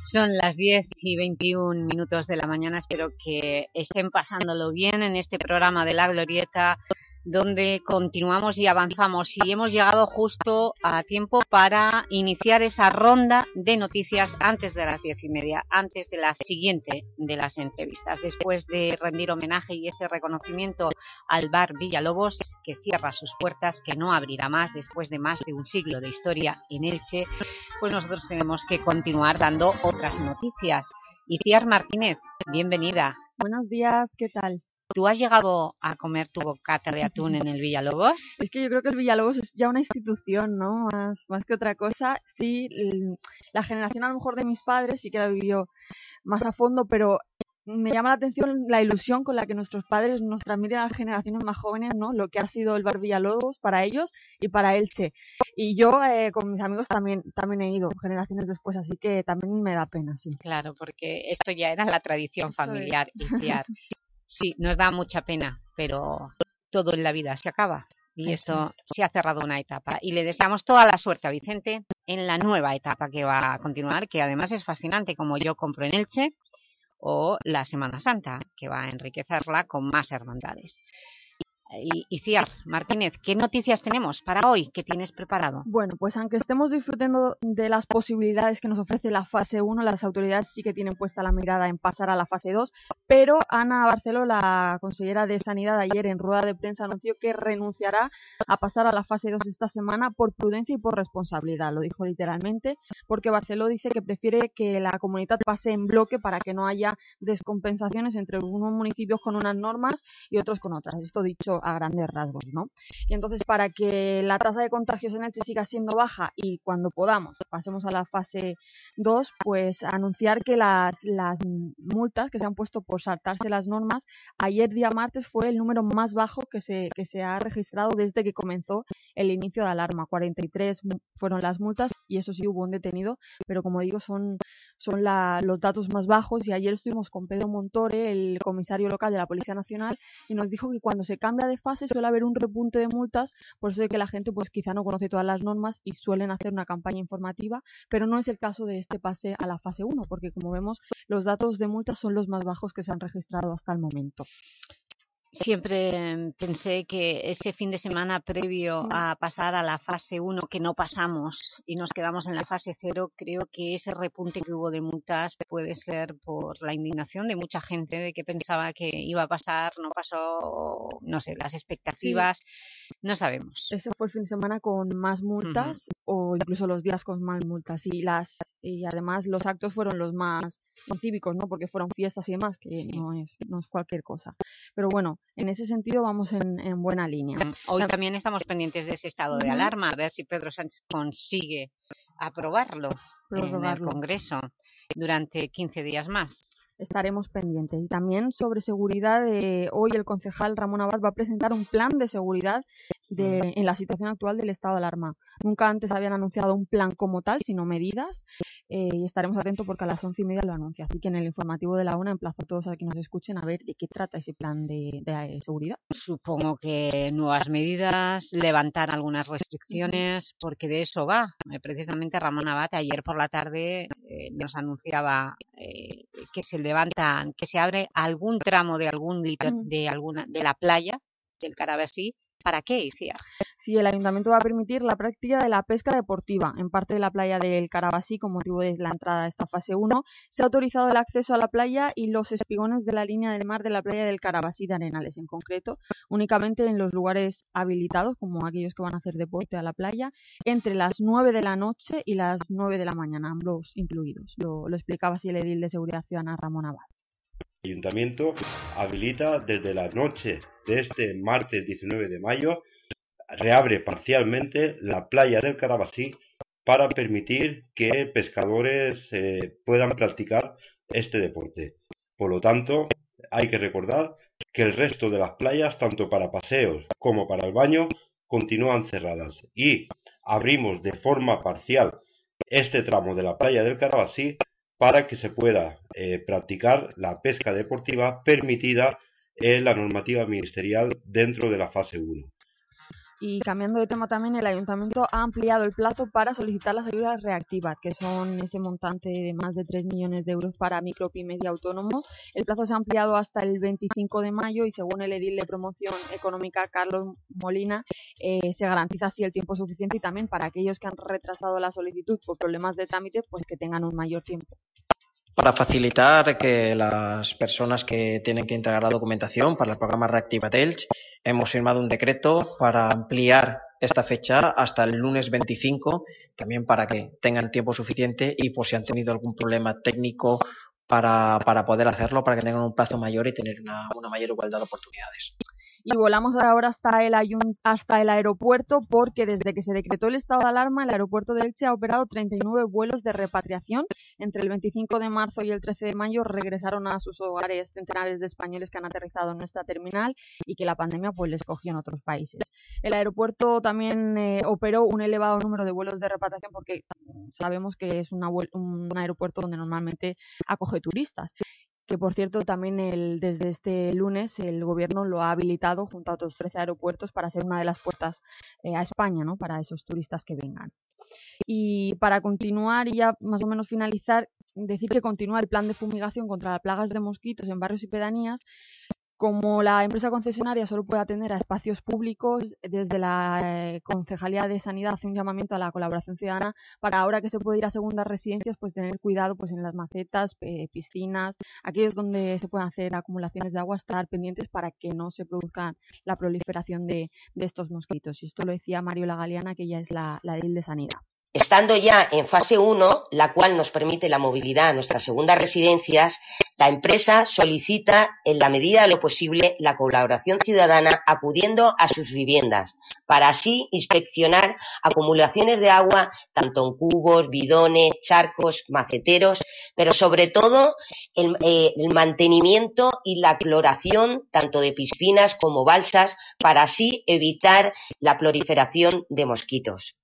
Son las 10 y 21 minutos de la mañana. Espero que estén pasándolo bien en este programa de La Glorieta donde continuamos y avanzamos y hemos llegado justo a tiempo para iniciar esa ronda de noticias antes de las diez y media, antes de la siguiente de las entrevistas. Después de rendir homenaje y este reconocimiento al bar Villalobos, que cierra sus puertas, que no abrirá más después de más de un siglo de historia en Elche, pues nosotros tenemos que continuar dando otras noticias. Iciar Martínez, bienvenida. Buenos días, ¿qué tal? ¿Tú has llegado a comer tu bocata de atún en el Villalobos? Es que yo creo que el Villalobos es ya una institución, ¿no? Más, más que otra cosa. Sí, la generación a lo mejor de mis padres sí que la vivió más a fondo, pero me llama la atención la ilusión con la que nuestros padres nos transmiten a las generaciones más jóvenes, ¿no? Lo que ha sido el Bar Villalobos para ellos y para Elche. Y yo eh, con mis amigos también también he ido generaciones después, así que también me da pena, sí. Claro, porque esto ya era la tradición familiar, iniciar. Sí, nos da mucha pena, pero todo en la vida se acaba y esto se ha cerrado una etapa. Y le deseamos toda la suerte a Vicente en la nueva etapa que va a continuar, que además es fascinante, como yo compro en Elche, o la Semana Santa, que va a enriquecerla con más hermandades. Y, Ciar Martínez, ¿qué noticias tenemos para hoy? ¿Qué tienes preparado? Bueno, pues aunque estemos disfrutando de las posibilidades que nos ofrece la fase 1, las autoridades sí que tienen puesta la mirada en pasar a la fase 2, pero Ana Barceló, la consellera de Sanidad, ayer en rueda de prensa anunció que renunciará a pasar a la fase 2 esta semana por prudencia y por responsabilidad, lo dijo literalmente, porque Barceló dice que prefiere que la comunidad pase en bloque para que no haya descompensaciones entre unos municipios con unas normas y otros con otras. Esto dicho a grandes rasgos, ¿no? Y entonces, para que la tasa de contagios en Elche siga siendo baja y cuando podamos pasemos a la fase 2, pues anunciar que las, las multas que se han puesto por saltarse las normas, ayer día martes fue el número más bajo que se, que se ha registrado desde que comenzó el inicio de alarma. 43 fueron las multas y eso sí hubo un detenido, pero como digo, son, son los datos más bajos y ayer estuvimos con Pedro Montore, el comisario local de la Policía Nacional, y nos dijo que cuando se cambia de fase suele haber un repunte de multas, por eso de que la gente pues quizá no conoce todas las normas y suelen hacer una campaña informativa, pero no es el caso de este pase a la fase 1, porque como vemos los datos de multas son los más bajos que se han registrado hasta el momento. Siempre pensé que ese fin de semana previo a pasar a la fase 1, que no pasamos y nos quedamos en la fase 0, creo que ese repunte que hubo de multas puede ser por la indignación de mucha gente de que pensaba que iba a pasar, no pasó, no sé, las expectativas, no sabemos. Ese fue el fin de semana con más multas o incluso los días con más multas y, las, y además los actos fueron los más cívicos, ¿no? Porque fueron fiestas y demás, que no, es, no es cualquier cosa. Pero bueno, en ese sentido vamos en, en buena línea. Hoy también estamos pendientes de ese estado de alarma, a ver si Pedro Sánchez consigue aprobarlo. en el. Congreso durante 15 días más. estaremos pendientes. Y también sobre seguridad, eh, hoy el concejal Ramón Abad va a presentar un plan de seguridad de, en la situación actual del estado de alarma. Nunca antes habían anunciado un plan como tal, sino medidas, eh, y estaremos atentos porque a las once y media lo anuncia. Así que en el informativo de la UNA emplazo a todos a que nos escuchen a ver de qué trata ese plan de, de, eh, seguridad. Supongo que nuevas medidas, levantar algunas restricciones, porque de eso va. Eh, precisamente Ramón Abad ayer por la tarde eh, nos anunciaba eh, que se levantan, que se abre algún tramo de algún litro, de alguna de la playa del Carabasí. ¿Para qué, Icía? Sí, el ayuntamiento va a permitir la práctica de la pesca deportiva en parte de la playa del Carabasí con motivo de la entrada a esta fase 1. Se ha autorizado el acceso a la playa y los espigones de la línea del mar de la playa del Carabasí de Arenales en concreto, únicamente en los lugares habilitados, como aquellos que van a hacer deporte a la playa, entre las 9 de la noche y las 9 de la mañana, ambos incluidos. Lo, lo explicaba así el edil de Seguridad Ciudadana Ramón Abad. Ayuntamiento habilita desde la noche de este martes 19 de mayo, reabre parcialmente la playa del Carabasí para permitir que pescadores eh, puedan practicar este deporte. Por lo tanto, hay que recordar que el resto de las playas, tanto para paseos como para el baño, continúan cerradas y abrimos de forma parcial este tramo de la playa del Carabasí para que se pueda eh, practicar la pesca deportiva permitida en la normativa ministerial dentro de la fase 1. Y cambiando de tema también, el ayuntamiento ha ampliado el plazo para solicitar las ayudas reactivas, que son ese montante de más de 3 millones de euros para micropymes y autónomos. El plazo se ha ampliado hasta el 25 de mayo y según el edil de promoción económica Carlos Molina, eh, se garantiza así el tiempo suficiente y también para aquellos que han retrasado la solicitud por problemas de trámite, pues que tengan un mayor tiempo para facilitar que las personas que tienen que entregar la documentación para el programa Reactiva Telch, hemos firmado un decreto para ampliar esta fecha hasta el lunes 25, también para que tengan tiempo suficiente y por si han tenido algún problema técnico para, para poder hacerlo, para que tengan un plazo mayor y tener una, una mayor igualdad de oportunidades y volamos ahora hasta el, hasta el aeropuerto porque desde que se decretó el estado de alarma el aeropuerto de Elche ha operado 39 vuelos de repatriación. Entre el 25 de marzo y el 13 de mayo regresaron a sus hogares centenares de españoles que han aterrizado en nuestra terminal y que la pandemia pues les cogió en otros países. El aeropuerto también eh, operó un elevado número de vuelos de repatriación porque sabemos que es una, un aeropuerto donde normalmente acoge turistas que por cierto también el, desde este lunes el gobierno lo ha habilitado junto a otros 13 aeropuertos para ser una de las puertas eh, a España, ¿no? Para esos turistas que vengan. Y para continuar y ya más o menos finalizar, decir que continúa el plan de fumigación contra las plagas de mosquitos en barrios y pedanías como la empresa concesionaria solo puede atender a espacios públicos, desde la eh, Concejalía de Sanidad hace un llamamiento a la colaboración ciudadana para ahora que se puede ir a segundas residencias, pues tener cuidado pues en las macetas, piscinas, aquellos donde se pueden hacer acumulaciones de agua, estar pendientes para que no se produzca la proliferación de, estos mosquitos. Y esto lo decía Mario La Galeana, que ya es la, la de Sanidad. Estando ya en fase 1, la cual nos permite la movilidad a nuestras segundas residencias, la empresa solicita, en la medida de lo posible, la colaboración ciudadana acudiendo a sus viviendas, para así inspeccionar acumulaciones de agua, tanto en cubos, bidones, charcos, maceteros, pero sobre todo el, eh, el mantenimiento y la cloración tanto de piscinas como balsas, para así evitar la proliferación de mosquitos.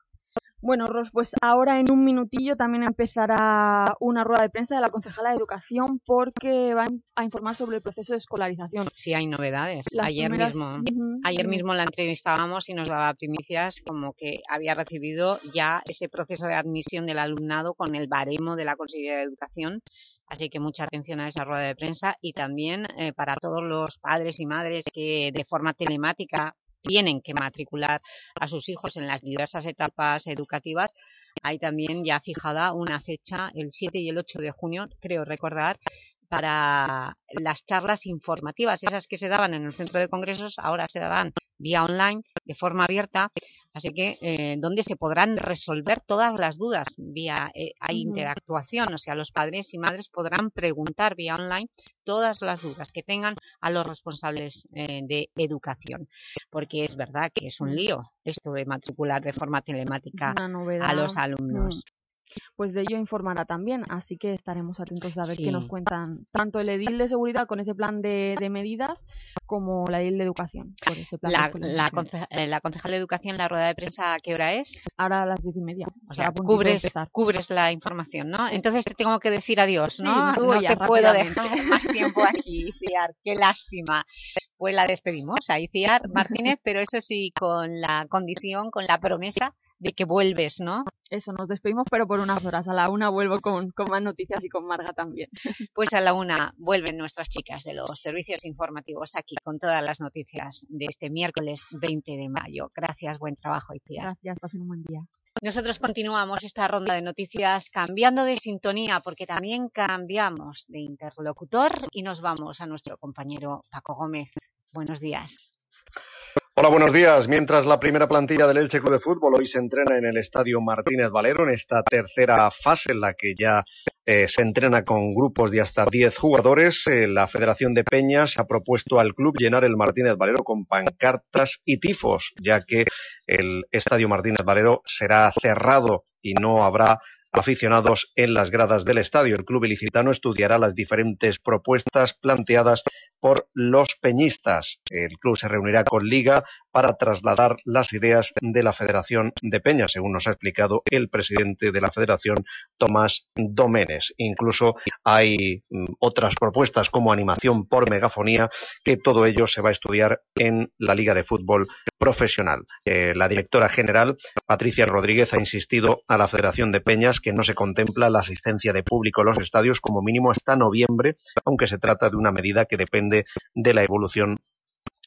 Bueno, Ros, pues ahora en un minutillo también empezará una rueda de prensa de la concejala de Educación porque va a informar sobre el proceso de escolarización. Sí, hay novedades. Las ayer primeras- mismo, ayer mismo la entrevistábamos y nos daba primicias como que había recibido ya ese proceso de admisión del alumnado con el baremo de la Consejería de Educación. Así que mucha atención a esa rueda de prensa y también eh, para todos los padres y madres que de forma telemática tienen que matricular a sus hijos en las diversas etapas educativas, hay también ya fijada una fecha, el 7 y el 8 de junio, creo recordar, para las charlas informativas, esas que se daban en el centro de congresos, ahora se darán vía online, de forma abierta, así que eh, donde se podrán resolver todas las dudas vía eh, interactuación, o sea, los padres y madres podrán preguntar vía online todas las dudas que tengan a los responsables eh, de educación, porque es verdad que es un lío esto de matricular de forma telemática a los alumnos. Pues de ello informará también. Así que estaremos atentos a ver qué nos cuentan tanto el edil de seguridad con ese plan de, de medidas como la edil de educación por ese plan. La, la, eh, la concejal de Educación, la rueda de prensa, ¿a qué hora es? Ahora a las diez y media. O sea, cubres, cubres la información, ¿no? Entonces te tengo que decir adiós, ¿no? no ya, te puedo dejar más tiempo aquí, Iciar. Qué lástima. Pues la despedimos a Iciar Martínez, pero eso sí, con la condición, con la promesa de que vuelves, ¿no? Eso, nos despedimos, pero por unas horas. A la una vuelvo con, con más noticias y con Marga también. Pues a la una vuelven nuestras chicas de los servicios informativos aquí con todas las noticias de este miércoles 20 de mayo. Gracias, buen trabajo, Iciar. Gracias, pasen un buen día. Nosotros continuamos esta ronda de noticias cambiando de sintonía porque también cambiamos de interlocutor y nos vamos a nuestro compañero Paco Gómez. Buenos días. Hola, buenos días. Mientras la primera plantilla del Elche Club de Fútbol hoy se entrena en el Estadio Martínez Valero, en esta tercera fase en la que ya eh, se entrena con grupos de hasta 10 jugadores, eh, la Federación de Peñas ha propuesto al club llenar el Martínez Valero con pancartas y tifos, ya que el Estadio Martínez Valero será cerrado y no habrá aficionados en las gradas del estadio. El club ilicitano estudiará las diferentes propuestas planteadas por los peñistas. El club se reunirá con Liga para trasladar las ideas de la Federación de Peñas, según nos ha explicado el presidente de la Federación, Tomás Domenes. Incluso hay mm, otras propuestas como animación por megafonía, que todo ello se va a estudiar en la Liga de Fútbol Profesional. Eh, la directora general, Patricia Rodríguez, ha insistido a la Federación de Peñas que no se contempla la asistencia de público en los estadios como mínimo hasta noviembre, aunque se trata de una medida que depende de la evolución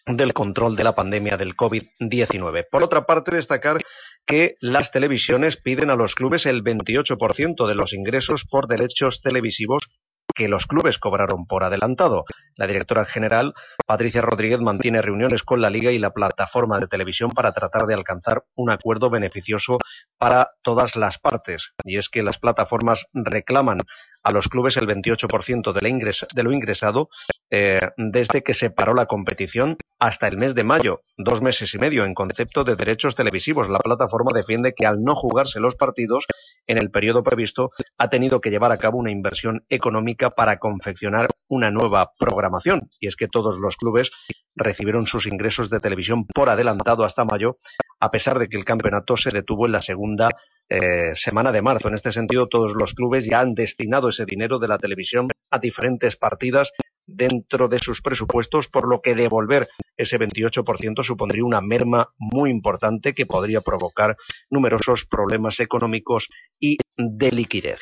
del control de la pandemia del COVID-19. Por otra parte, destacar que las televisiones piden a los clubes el 28% de los ingresos por derechos televisivos que los clubes cobraron por adelantado. La directora general, Patricia Rodríguez, mantiene reuniones con la Liga y la plataforma de televisión para tratar de alcanzar un acuerdo beneficioso para todas las partes. Y es que las plataformas reclaman a los clubes el 28% de, lo ingresado eh, desde que se paró la competición hasta el mes de mayo, dos meses y medio en concepto de derechos televisivos. La plataforma defiende que al no jugarse los partidos en el periodo previsto ha tenido que llevar a cabo una inversión económica para confeccionar una nueva programación. Y es que todos los clubes recibieron sus ingresos de televisión por adelantado hasta mayo, a pesar de que el campeonato se detuvo en la segunda eh, semana de marzo. En este sentido, todos los clubes ya han destinado ese dinero de la televisión a diferentes partidas dentro de sus presupuestos, por lo que devolver ese 28% supondría una merma muy importante que podría provocar numerosos problemas económicos y de liquidez.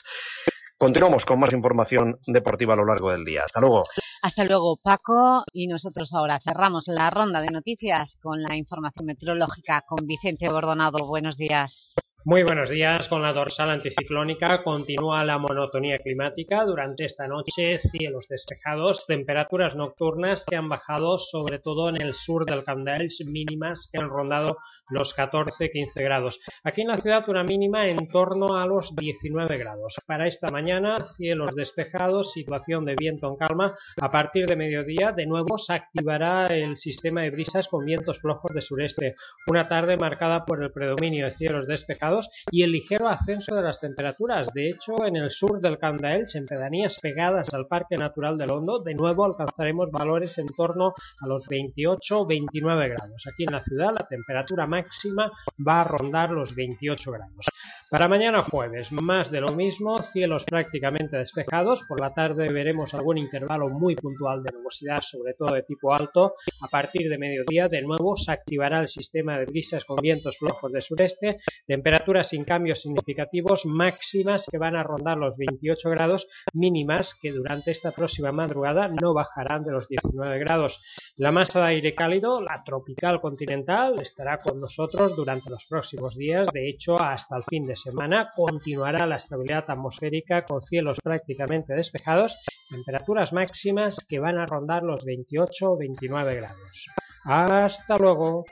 Continuamos con más información deportiva a lo largo del día. Hasta luego. Hasta luego, Paco. Y nosotros ahora cerramos la ronda de noticias con la información meteorológica con Vicente Bordonado. Buenos días. Muy buenos días. Con la dorsal anticiclónica continúa la monotonía climática. Durante esta noche, cielos despejados, temperaturas nocturnas que han bajado sobre todo en el sur del Camp d'Elx, mínimas que han rondado los 14-15 grados. Aquí en la ciudad una mínima en torno a los 19 grados. Para esta mañana, cielos despejados, situación de viento en calma. A partir de mediodía, de nuevo, se activará el sistema de brisas con vientos flojos de sureste. Una tarde marcada por el predominio de cielos despejados y el ligero ascenso de las temperaturas. De hecho, en el sur del Camp en pedanías pegadas al Parque Natural del Hondo, de nuevo alcanzaremos valores en torno a los 28-29 grados. Aquí en la ciudad la temperatura máxima va a rondar los 28 grados. Para mañana jueves, más de lo mismo, cielos prácticamente despejados. Por la tarde veremos algún intervalo muy puntual de nubosidad, sobre todo de tipo alto. A partir de mediodía, de nuevo, se activará el sistema de brisas con vientos flojos de sureste. Temperaturas sin cambios significativos, máximas que van a rondar los 28 grados, mínimas que durante esta próxima madrugada no bajarán de los 19 grados. La masa de aire cálido, la tropical continental, estará con nosotros durante los próximos días. De hecho, hasta el fin de semana continuará la estabilidad atmosférica con cielos prácticamente despejados, temperaturas máximas que van a rondar los 28-29 grados. Hasta luego.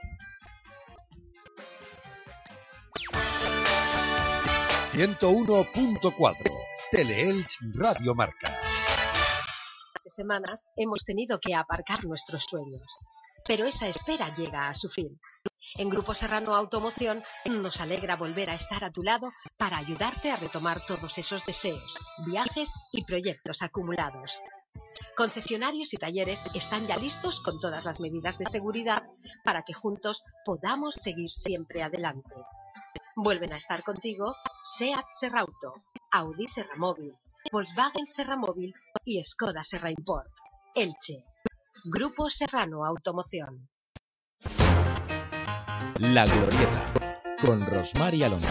...101.4... Teleelch Radio Marca. semanas hemos tenido que aparcar nuestros sueños. Pero esa espera llega a su fin. En Grupo Serrano Automoción nos alegra volver a estar a tu lado para ayudarte a retomar todos esos deseos, viajes y proyectos acumulados. Concesionarios y talleres están ya listos con todas las medidas de seguridad para que juntos podamos seguir siempre adelante. Vuelven a estar contigo SEAT Serrauto, Audi Serramóvil, Volkswagen Serramóvil y Skoda Serra Import. Elche. Grupo Serrano Automoción. La Glorieta, con Rosmar y Alonso.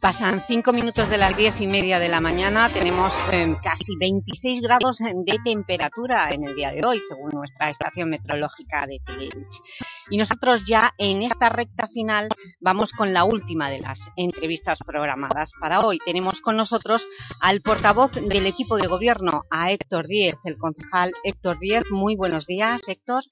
Pasan cinco minutos de las diez y media de la mañana, tenemos eh, casi 26 grados de temperatura en el día de hoy, según nuestra estación meteorológica de Teleelch. Y nosotros ya en esta recta final vamos con la última de las entrevistas programadas para hoy. Tenemos con nosotros al portavoz del equipo de gobierno, a Héctor Díez, el concejal Héctor Díez. Muy buenos días, Héctor.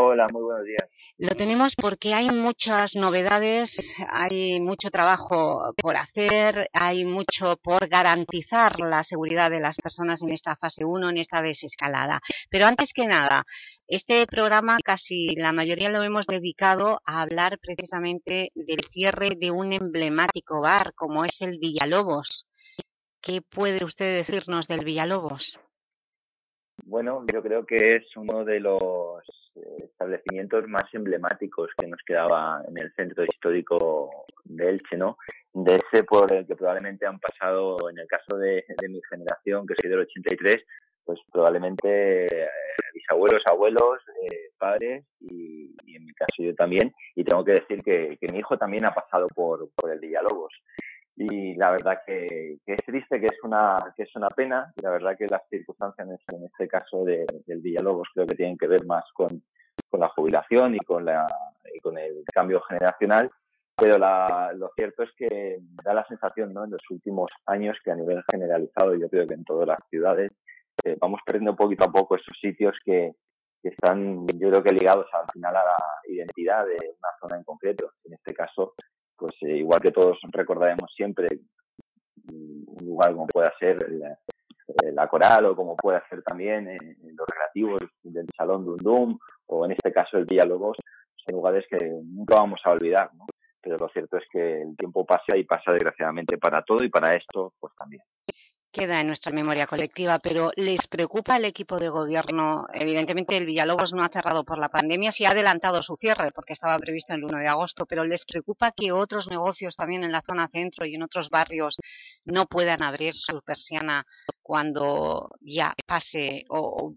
Hola, muy buenos días. Lo tenemos porque hay muchas novedades, hay mucho trabajo por hacer, hay mucho por garantizar la seguridad de las personas en esta fase 1, en esta desescalada. Pero antes que nada, este programa casi la mayoría lo hemos dedicado a hablar precisamente del cierre de un emblemático bar como es el Villalobos. ¿Qué puede usted decirnos del Villalobos? Bueno, yo creo que es uno de los establecimientos más emblemáticos que nos quedaba en el centro histórico de Elche, ¿no? De ese por el que probablemente han pasado, en el caso de, mi generación, que soy del 83, pues probablemente eh, bisabuelos, abuelos, eh, padres y, en mi caso yo también. Y tengo que decir que, mi hijo también ha pasado por, por el Villalobos y la verdad que, es triste, que es una que es una pena, y la verdad que las circunstancias en este caso de, del Villalobos creo que tienen que ver más con, con la jubilación y con, la, y con el cambio generacional, pero la, lo cierto es que da la sensación ¿no? en los últimos años que a nivel generalizado, yo creo que en todas las ciudades, eh, vamos perdiendo poquito a poco esos sitios que, que están, yo creo que ligados al final a la identidad de una zona en concreto. En este caso, pues eh, igual que todos recordaremos siempre un lugar como pueda ser eh, la, coral o como pueda ser también en, los relativos del Salón Dundum o en este caso el Villalobos, son lugares que nunca vamos a olvidar, ¿no? Pero lo cierto es que el tiempo pasa y pasa desgraciadamente para todo y para esto pues también queda en nuestra memoria colectiva, pero ¿les preocupa el equipo de gobierno? Evidentemente el Villalobos no ha cerrado por la pandemia, sí ha adelantado su cierre porque estaba previsto el 1 de agosto, pero ¿les preocupa que otros negocios también en la zona centro y en otros barrios no puedan abrir su persiana cuando ya pase o,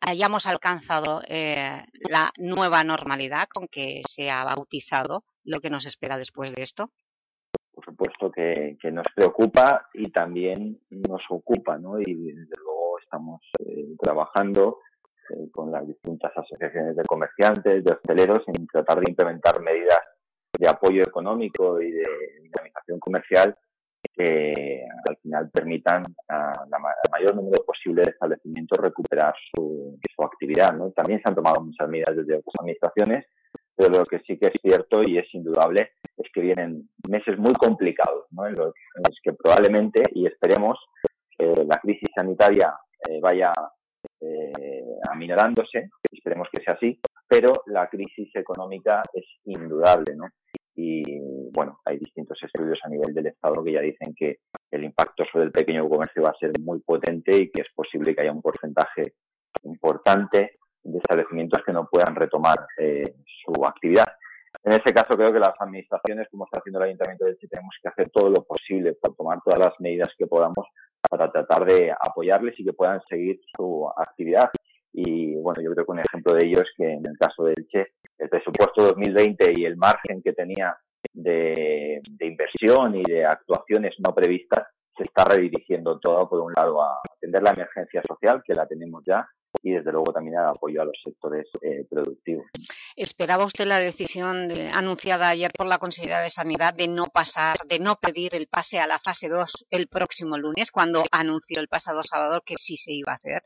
hayamos alcanzado eh, la nueva normalidad con que se ha bautizado lo que nos espera después de esto? Por supuesto que, nos preocupa y también nos ocupa, ¿no? Y desde luego estamos eh, trabajando eh, con las distintas asociaciones de comerciantes, de hosteleros, en tratar de implementar medidas de apoyo económico y de dinamización comercial que al final permitan al mayor número posible de establecimientos recuperar su, su actividad. ¿no? También se han tomado muchas medidas desde otras administraciones pero lo que sí que es cierto y es indudable es que vienen meses muy complicados, ¿no? en, los, que probablemente y esperemos eh, la crisis sanitaria eh, vaya eh, aminorándose, esperemos que sea así, pero la crisis económica es indudable, ¿no? Y bueno, hay distintos estudios a nivel del Estado que ya dicen que el impacto sobre el pequeño comercio va a ser muy potente y que es posible que haya un porcentaje importante de establecimientos que no puedan retomar eh, su actividad. En ese caso, creo que las administraciones, como está haciendo el Ayuntamiento de Elche, tenemos que hacer todo lo posible por tomar todas las medidas que podamos para tratar de apoyarles y que puedan seguir su actividad. Y bueno, yo creo que un ejemplo de ello es que en el caso de Elche, el presupuesto 2020 y el margen que tenía de, de inversión y de actuaciones no previstas se está redirigiendo todo, por un lado, a atender la emergencia social, que la tenemos ya, y desde luego también al apoyo a los sectores eh, productivos. ¿Esperaba usted la decisión anunciada ayer por la Consejería de Sanidad de no pasar, de no pedir el pase a la fase 2 el próximo lunes, cuando anunció el pasado sábado que sí se iba a hacer?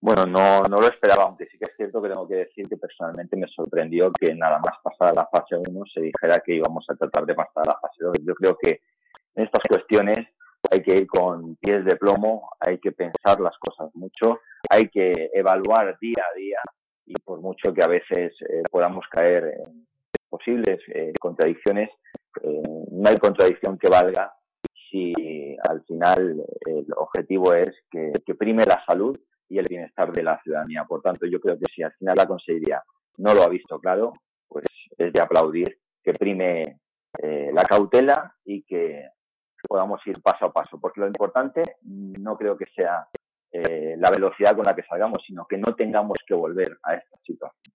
Bueno, no, no lo esperaba, aunque sí que es cierto que tengo que decir que personalmente me sorprendió que nada más pasar a la fase 1 se dijera que íbamos a tratar de pasar a la fase 2. Yo creo que en estas cuestiones hay que ir con pies de plomo, hay que pensar las cosas mucho, hay que evaluar día a día y por mucho que a veces eh, podamos caer en posibles eh, contradicciones, eh, no hay contradicción que valga si al final el objetivo es que, prime la salud y el bienestar de la ciudadanía. Por tanto, yo creo que si al final la Consejería no lo ha visto claro, pues es de aplaudir que prime eh, la cautela y que podamos ir paso a paso, porque lo importante no creo que sea eh, la velocidad con la que salgamos, sino que no tengamos que volver a esta situación.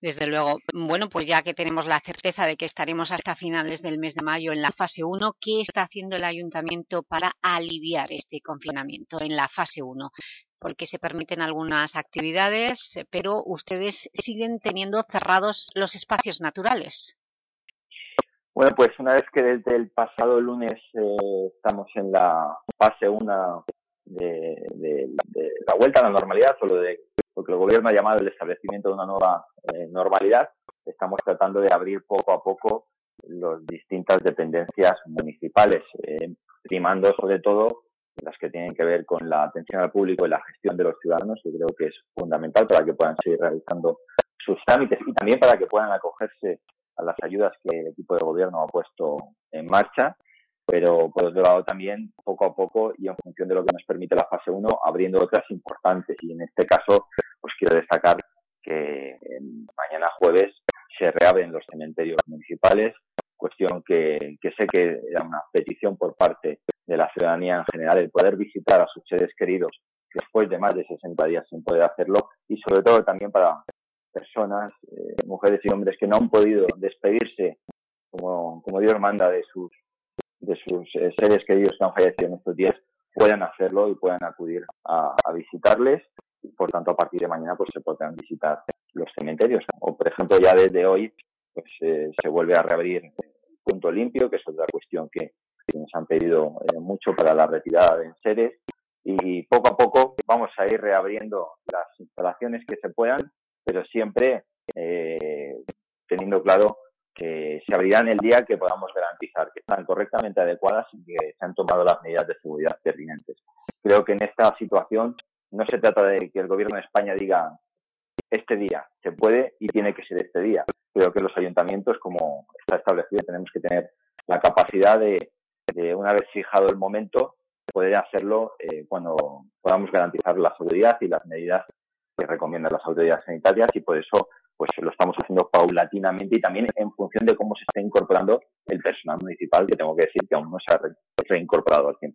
Desde luego. Bueno, pues ya que tenemos la certeza de que estaremos hasta finales del mes de mayo en la fase 1, ¿qué está haciendo el Ayuntamiento para aliviar este confinamiento en la fase 1? Porque se permiten algunas actividades, pero ustedes siguen teniendo cerrados los espacios naturales. Bueno, pues una vez que desde el pasado lunes eh, estamos en la fase 1 de, la vuelta a la normalidad, solo de porque el gobierno ha llamado el establecimiento de una nueva eh, normalidad, estamos tratando de abrir poco a poco las distintas dependencias municipales, eh, primando sobre todo las que tienen que ver con la atención al público y la gestión de los ciudadanos, yo creo que es fundamental para que puedan seguir realizando sus trámites y también para que puedan acogerse a las ayudas que el equipo de gobierno ha puesto en marcha pero por otro lado también poco a poco y en función de lo que nos permite la fase 1 abriendo otras importantes. Y en este caso pues quiero destacar que mañana jueves se reabren los cementerios municipales cuestión que, que sé que era una petición por parte de la ciudadanía en general el poder visitar a sus seres queridos después de más de 60 días sin poder hacerlo y sobre todo también para personas, eh, mujeres y hombres que no han podido despedirse como, como Dios manda de sus de sus eh, seres queridos que han fallecido en estos días puedan hacerlo y puedan acudir a, visitarles. Por tanto a partir de mañana pues se podrán visitar los cementerios. O por ejemplo ya desde hoy pues eh, se vuelve a reabrir el punto limpio que es otra cuestión que, que nos han pedido eh, mucho para la retirada de seres y poco a poco vamos a ir reabriendo las instalaciones que se puedan pero siempre eh, teniendo claro que se abrirán el día que podamos garantizar que están correctamente adecuadas y que se han tomado las medidas de seguridad pertinentes. Creo que en esta situación no se trata de que el gobierno de España diga este día se puede y tiene que ser este día. Creo que los ayuntamientos, como está establecido, tenemos que tener la capacidad de, una vez fijado el momento, poder hacerlo eh, cuando podamos garantizar la seguridad y las medidas que recomiendan las autoridades sanitarias y por eso pues lo estamos haciendo paulatinamente y también en función de cómo se está incorporando el personal municipal, que tengo que decir que aún no se ha reincorporado al 100%.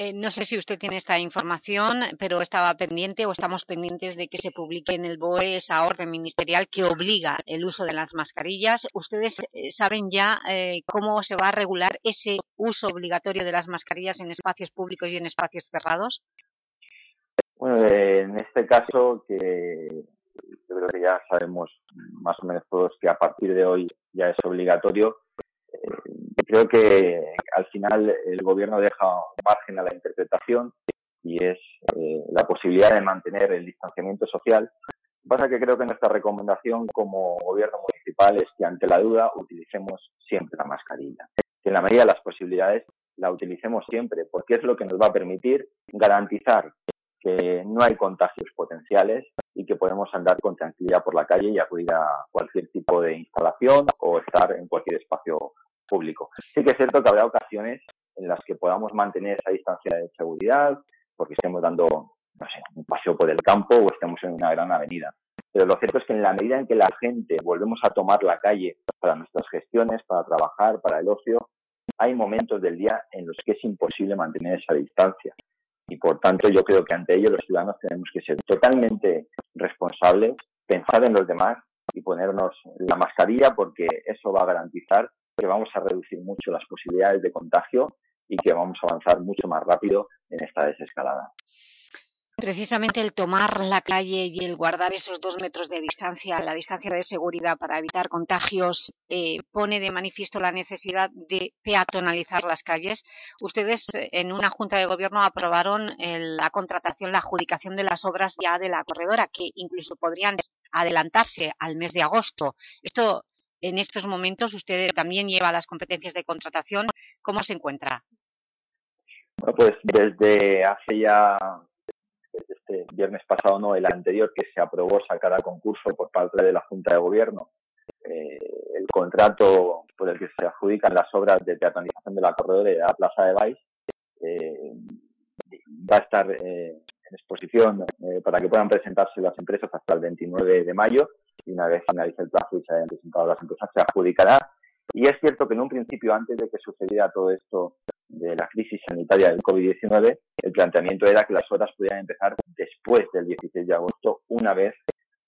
Eh, no sé si usted tiene esta información, pero estaba pendiente o estamos pendientes de que se publique en el BOE esa orden ministerial que obliga el uso de las mascarillas. ¿Ustedes eh, saben ya eh, cómo se va a regular ese uso obligatorio de las mascarillas en espacios públicos y en espacios cerrados? Bueno, eh, en este caso, que yo creo que ya sabemos más o menos todos que a partir de hoy ya es obligatorio. Eh, creo que al final el gobierno deja un margen a la interpretación y es eh, la posibilidad de mantener el distanciamiento social. Pasa que creo que nuestra recomendación como gobierno municipal es que ante la duda utilicemos siempre la mascarilla. Que en la medida de las posibilidades la utilicemos siempre, porque es lo que nos va a permitir garantizar no hay contagios potenciales y que podemos andar con tranquilidad por la calle y acudir a cualquier tipo de instalación o estar en cualquier espacio público. Sí que es cierto que habrá ocasiones en las que podamos mantener esa distancia de seguridad porque estemos dando, un paseo por el campo o estemos en una gran avenida. Pero lo cierto es que en la medida en que la gente volvemos a tomar la calle para nuestras gestiones, para trabajar, para el ocio, hay momentos del día en los que es imposible mantener esa distancia y por tanto yo creo que ante ello los ciudadanos tenemos que ser totalmente responsables, pensar en los demás y ponernos la mascarilla porque eso va a garantizar que vamos a reducir mucho las posibilidades de contagio y que vamos a avanzar mucho más rápido en esta desescalada. Precisamente el tomar la calle y el guardar esos dos metros de distancia, la distancia de seguridad para evitar contagios, eh, pone de manifiesto la necesidad de peatonalizar las calles. Ustedes eh, en una Junta de Gobierno aprobaron la contratación, la adjudicación de las obras ya de la corredora, que incluso podrían adelantarse al mes de agosto. Esto, en estos momentos, usted también lleva las competencias de contratación. ¿Cómo se encuentra? Bueno, pues desde hace ya este viernes pasado, no, el anterior, que se aprobó sacar a concurso por parte de la Junta de Gobierno eh, el contrato por el que se adjudican las obras de peatonalización de la corredora de la Plaza de Baix, eh, va a estar eh, en exposición para que puedan presentarse las empresas hasta el 29 de mayo y una vez finalice el plazo y se hayan presentado las empresas se adjudicará. Y es cierto que en un principio, antes de que sucediera todo esto de la crisis sanitaria del COVID-19, el planteamiento era que las obras pudieran empezar después del 16 de agosto, una vez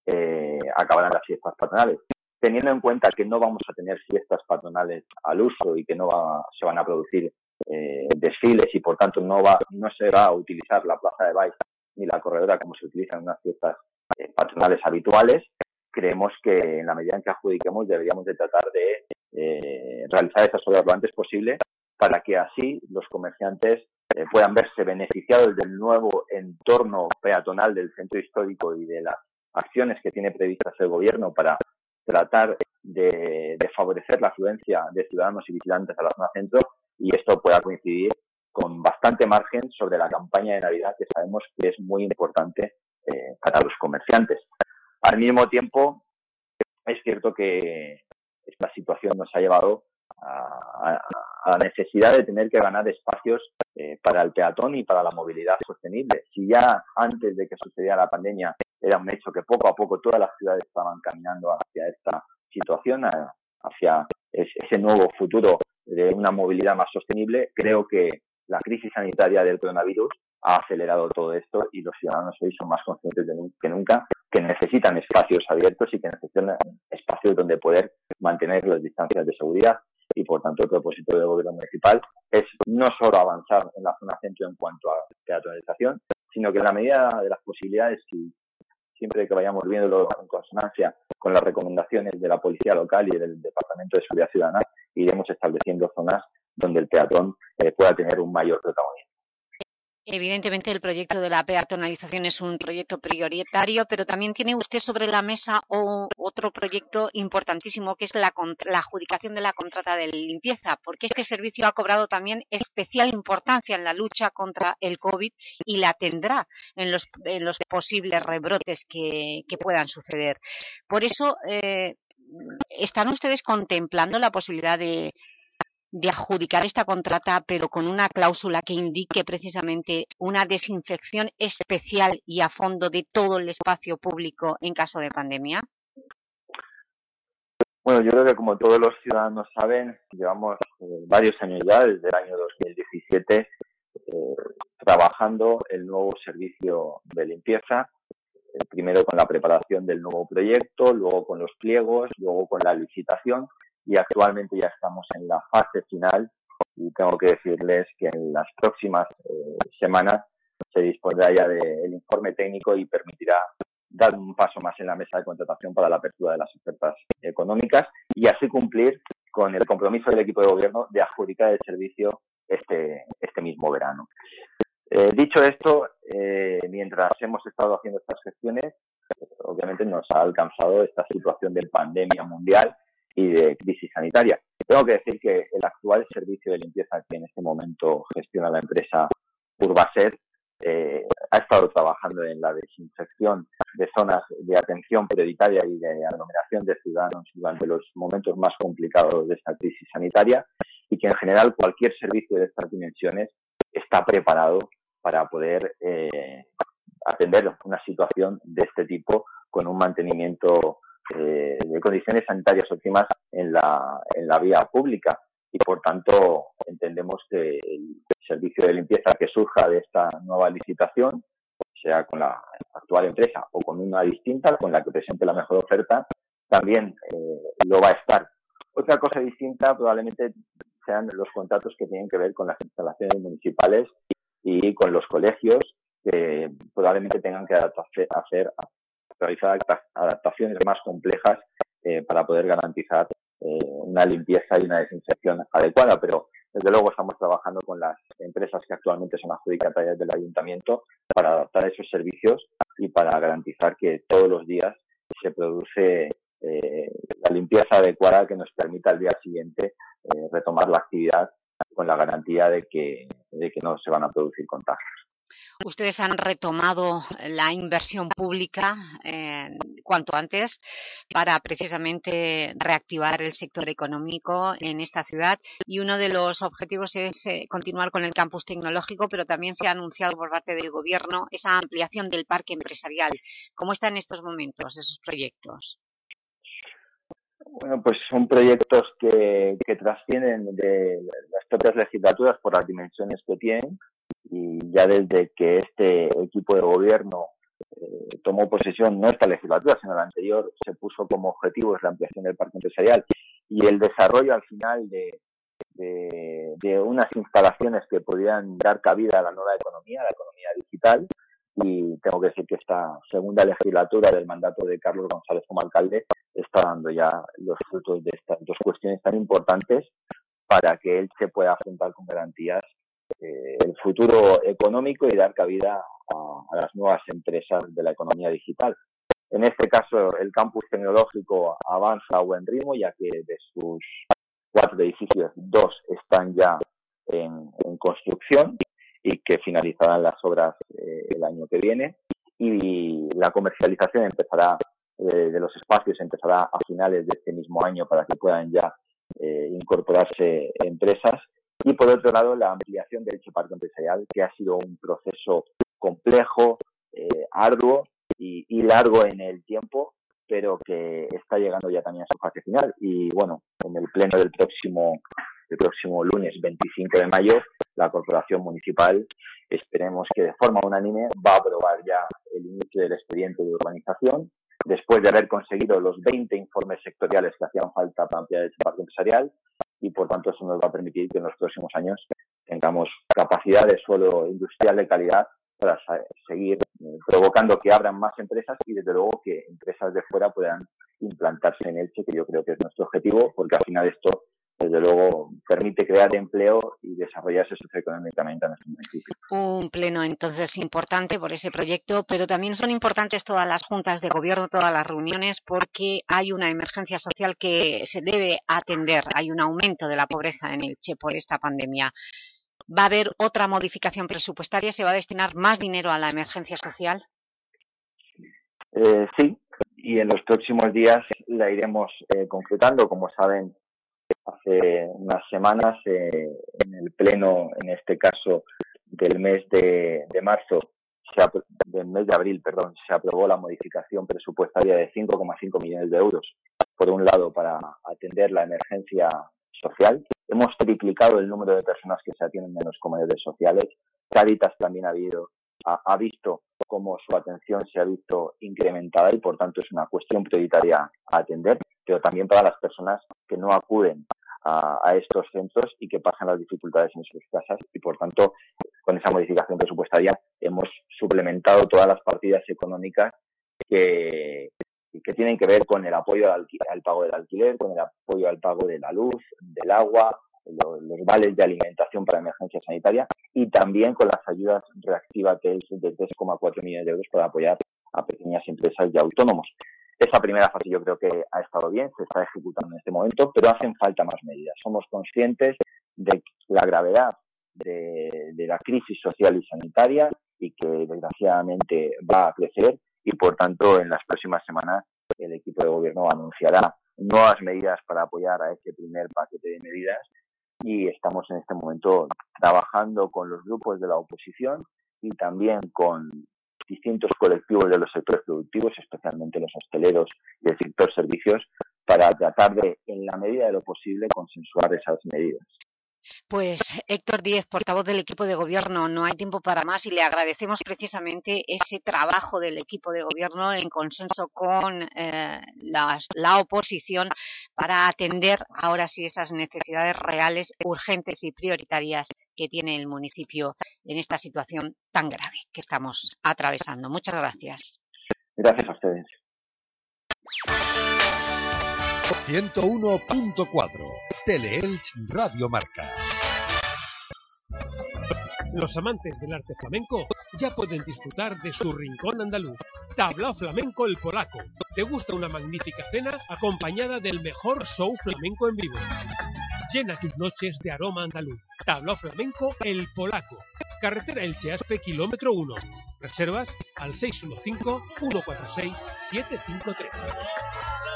eh, acabaran las fiestas patronales. Teniendo en cuenta que no vamos a tener fiestas patronales al uso y que no va, se van a producir eh, desfiles y por tanto no va no se va a utilizar la plaza de Baix ni la corredora como se utiliza en unas fiestas eh, patronales habituales creemos que en la medida en que adjudiquemos deberíamos de tratar de eh, realizar esas obras lo antes posible para que así los comerciantes eh, puedan verse beneficiados del nuevo entorno peatonal del centro histórico y de las acciones que tiene previstas el gobierno para tratar de, favorecer la afluencia de ciudadanos y visitantes a la zona centro y esto pueda coincidir con bastante margen sobre la campaña de Navidad que sabemos que es muy importante eh, para los comerciantes. Al mismo tiempo, es cierto que esta situación nos ha llevado a, a, la necesidad de tener que ganar espacios eh, para el peatón y para la movilidad sostenible. Si ya antes de que sucediera la pandemia era un hecho que poco a poco todas las ciudades estaban caminando hacia esta situación, hacia ese nuevo futuro de una movilidad más sostenible, creo que la crisis sanitaria del coronavirus ha acelerado todo esto y los ciudadanos hoy son más conscientes de que nunca que necesitan espacios abiertos y que necesitan espacios donde poder mantener las distancias de seguridad y por tanto el propósito del gobierno municipal es no solo avanzar en la zona centro en cuanto a teatralización, sino que en la medida de las posibilidades, y siempre que vayamos viéndolo en consonancia con las recomendaciones de la policía local y del Departamento de Seguridad Ciudadana, iremos estableciendo zonas donde el peatón eh, pueda tener un mayor protagonismo. Evidentemente el proyecto de la peatonalización es un proyecto prioritario, pero también tiene usted sobre la mesa otro proyecto importantísimo que es la, la, adjudicación de la contrata de limpieza, porque este servicio ha cobrado también especial importancia en la lucha contra el COVID y la tendrá en los, en los posibles rebrotes que, que, puedan suceder. Por eso, eh, ¿están ustedes contemplando la posibilidad de de adjudicar esta contrata, pero con una cláusula que indique precisamente una desinfección especial y a fondo de todo el espacio público en caso de pandemia? Bueno, yo creo que como todos los ciudadanos saben, llevamos eh, varios años ya, desde el año 2017, eh, trabajando el nuevo servicio de limpieza, eh, primero con la preparación del nuevo proyecto, luego con los pliegos, luego con la licitación y actualmente ya estamos en la fase final y tengo que decirles que en las próximas eh, semanas se dispondrá ya del informe técnico y permitirá dar un paso más en la mesa de contratación para la apertura de las ofertas económicas y así cumplir con el compromiso del equipo de gobierno de adjudicar el servicio este, este mismo verano. Eh, dicho esto, eh, mientras hemos estado haciendo estas gestiones, obviamente nos ha alcanzado esta situación de pandemia mundial y de crisis sanitaria. Tengo que decir que el actual servicio de limpieza que en este momento gestiona la empresa Urbaset eh, ha estado trabajando en la desinfección de zonas de atención prioritaria y de aglomeración de ciudadanos durante los momentos más complicados de esta crisis sanitaria y que en general cualquier servicio de estas dimensiones está preparado para poder eh, atender una situación de este tipo con un mantenimiento eh, de condiciones sanitarias óptimas en la, en la vía pública y por tanto entendemos que el servicio de limpieza que surja de esta nueva licitación, sea con la actual empresa o con una distinta, con la que presente la mejor oferta, también eh, lo va a estar. Otra cosa distinta probablemente sean los contratos que tienen que ver con las instalaciones municipales y con los colegios que probablemente tengan que hacer realizar adaptaciones más complejas eh, para poder garantizar eh, una limpieza y una desinfección adecuada, pero desde luego estamos trabajando con las empresas que actualmente son adjudicatarias del ayuntamiento para adaptar esos servicios y para garantizar que todos los días se produce eh, la limpieza adecuada que nos permita al día siguiente retomar la actividad con la garantía de que, de que no se van a producir contagios. Ustedes han retomado la inversión pública eh, cuanto antes para precisamente reactivar el sector económico en esta ciudad y uno de los objetivos es eh, continuar con el campus tecnológico, pero también se ha anunciado por parte del Gobierno esa ampliación del parque empresarial. ¿Cómo están en estos momentos esos proyectos? Bueno, pues son proyectos que, que trascienden de las propias legislaturas por las dimensiones que tienen y ya desde que este equipo de gobierno eh, tomó posesión, no esta legislatura, sino la anterior, se puso como objetivo la ampliación del parque empresarial y el desarrollo al final de, de, de, unas instalaciones que podrían dar cabida a la nueva economía, la economía digital. Y tengo que decir que esta segunda legislatura del mandato de Carlos González como alcalde está dando ya los frutos de estas dos cuestiones tan importantes para que él se pueda afrontar con garantías eh, el futuro económico y dar cabida a, las nuevas empresas de la economía digital. En este caso, el campus tecnológico avanza a buen ritmo, ya que de sus cuatro edificios, dos están ya en, construcción y que finalizarán las obras eh, el año que viene. Y la comercialización empezará eh, de los espacios empezará a finales de este mismo año para que puedan ya incorporarse empresas y por otro lado, la ampliación del hecho parque empresarial, que ha sido un proceso complejo, eh, arduo y, largo en el tiempo, pero que está llegando ya también a su fase final. Y bueno, en el pleno del próximo, el próximo lunes 25 de mayo, la Corporación Municipal, esperemos que de forma unánime, va a aprobar ya el inicio del expediente de urbanización, después de haber conseguido los 20 informes sectoriales que hacían falta para ampliar el parque empresarial y por tanto eso nos va a permitir que en los próximos años tengamos capacidad de suelo industrial de calidad para seguir provocando que abran más empresas y desde luego que empresas de fuera puedan implantarse en Elche, que yo creo que es nuestro objetivo, porque al final esto desde luego permite crear empleo y desarrollarse socioeconómicamente en nuestro municipio. Un pleno entonces importante por ese proyecto, pero también son importantes todas las juntas de gobierno, todas las reuniones, porque hay una emergencia social que se debe atender, hay un aumento de la pobreza en Elche por esta pandemia. ¿Va a haber otra modificación presupuestaria? ¿Se va a destinar más dinero a la emergencia social? Eh, sí, y en los próximos días la iremos eh, concretando. Como saben, hace unas semanas eh, en el pleno, en este caso del mes de, marzo, se del mes de abril, perdón, se aprobó la modificación presupuestaria de 5,5 millones de euros. Por un lado, para atender la emergencia social. Hemos triplicado el número de personas que se atienden en los comedores sociales. Caritas también ha, habido, ha, ha visto cómo su atención se ha visto incrementada y por tanto es una cuestión prioritaria a atender, pero también para las personas que no acuden a, estos centros y que pasan las dificultades en sus casas y por tanto con esa modificación presupuestaria hemos suplementado todas las partidas económicas que, tienen que ver con el apoyo al, al, pago del alquiler, con el apoyo al pago de la luz, del agua, los, vales de alimentación para emergencia sanitaria y también con las ayudas reactiva de 3,4 millones de euros para apoyar a pequeñas empresas y autónomos. Esa primera fase yo creo que ha estado bien, se está ejecutando en este momento, pero hacen falta más medidas. Somos conscientes de la gravedad de, la crisis social y sanitaria y que desgraciadamente va a crecer y por tanto en las próximas semanas el equipo de gobierno anunciará nuevas medidas para apoyar a este primer paquete de medidas y estamos en este momento trabajando con los grupos de la oposición y también con distintos colectivos de los sectores productivos, especialmente los hosteleros y el sector servicios, para tratar de, en la medida de lo posible, consensuar esas medidas. Pues Héctor Díez, portavoz del equipo de gobierno, no hay tiempo para más y le agradecemos precisamente ese trabajo del equipo de gobierno en consenso con eh, la oposición para atender ahora sí esas necesidades reales, urgentes y prioritarias que tiene el municipio en esta situación tan grave que estamos atravesando. Muchas gracias. Gracias a ustedes. 101.4 Teleelch Radio Marca. Los amantes del arte flamenco ya pueden disfrutar de su rincón andaluz. Tablao Flamenco el Polaco. ¿Te gusta una magnífica cena acompañada del mejor show flamenco en vivo? Llena tus noches de aroma andaluz. Tablao Flamenco el Polaco. carretera Elche Aspe, kilómetro 1. Reservas al 615-146-753.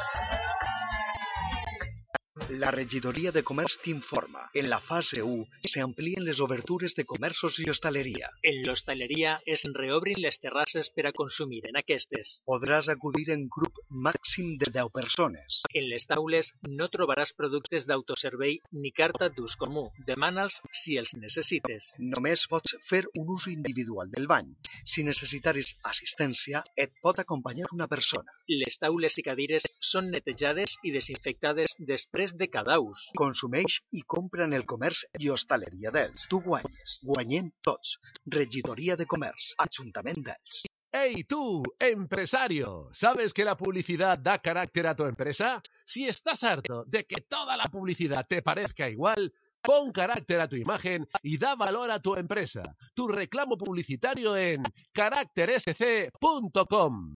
La regidoria de Comerç t'informa. En la fase 1 s'amplien les obertures de comerços i hostaleria. En l'hostaleria es reobrin les terrasses per a consumir en aquestes. Podràs acudir en grup màxim de 10 persones. En les taules no trobaràs productes d'autoservei ni carta d'ús comú. Demana'ls si els necessites. Només pots fer un ús individual del bany. Si necessitaris assistència, et pot acompanyar una persona. Les taules i cadires són netejades i desinfectades després de cada ús. Consumeix i compra en el comerç i hostaleria d'Els. Tu guanyes. Guanyem tots. Regidoria de Comerç. Ajuntament d'Els. ¡Hey tú, empresario! ¿Sabes que la publicidad da carácter a tu empresa? Si estás harto de que toda la publicidad te parezca igual, pon carácter a tu imagen y da valor a tu empresa. Tu reclamo publicitario en caráctersc.com.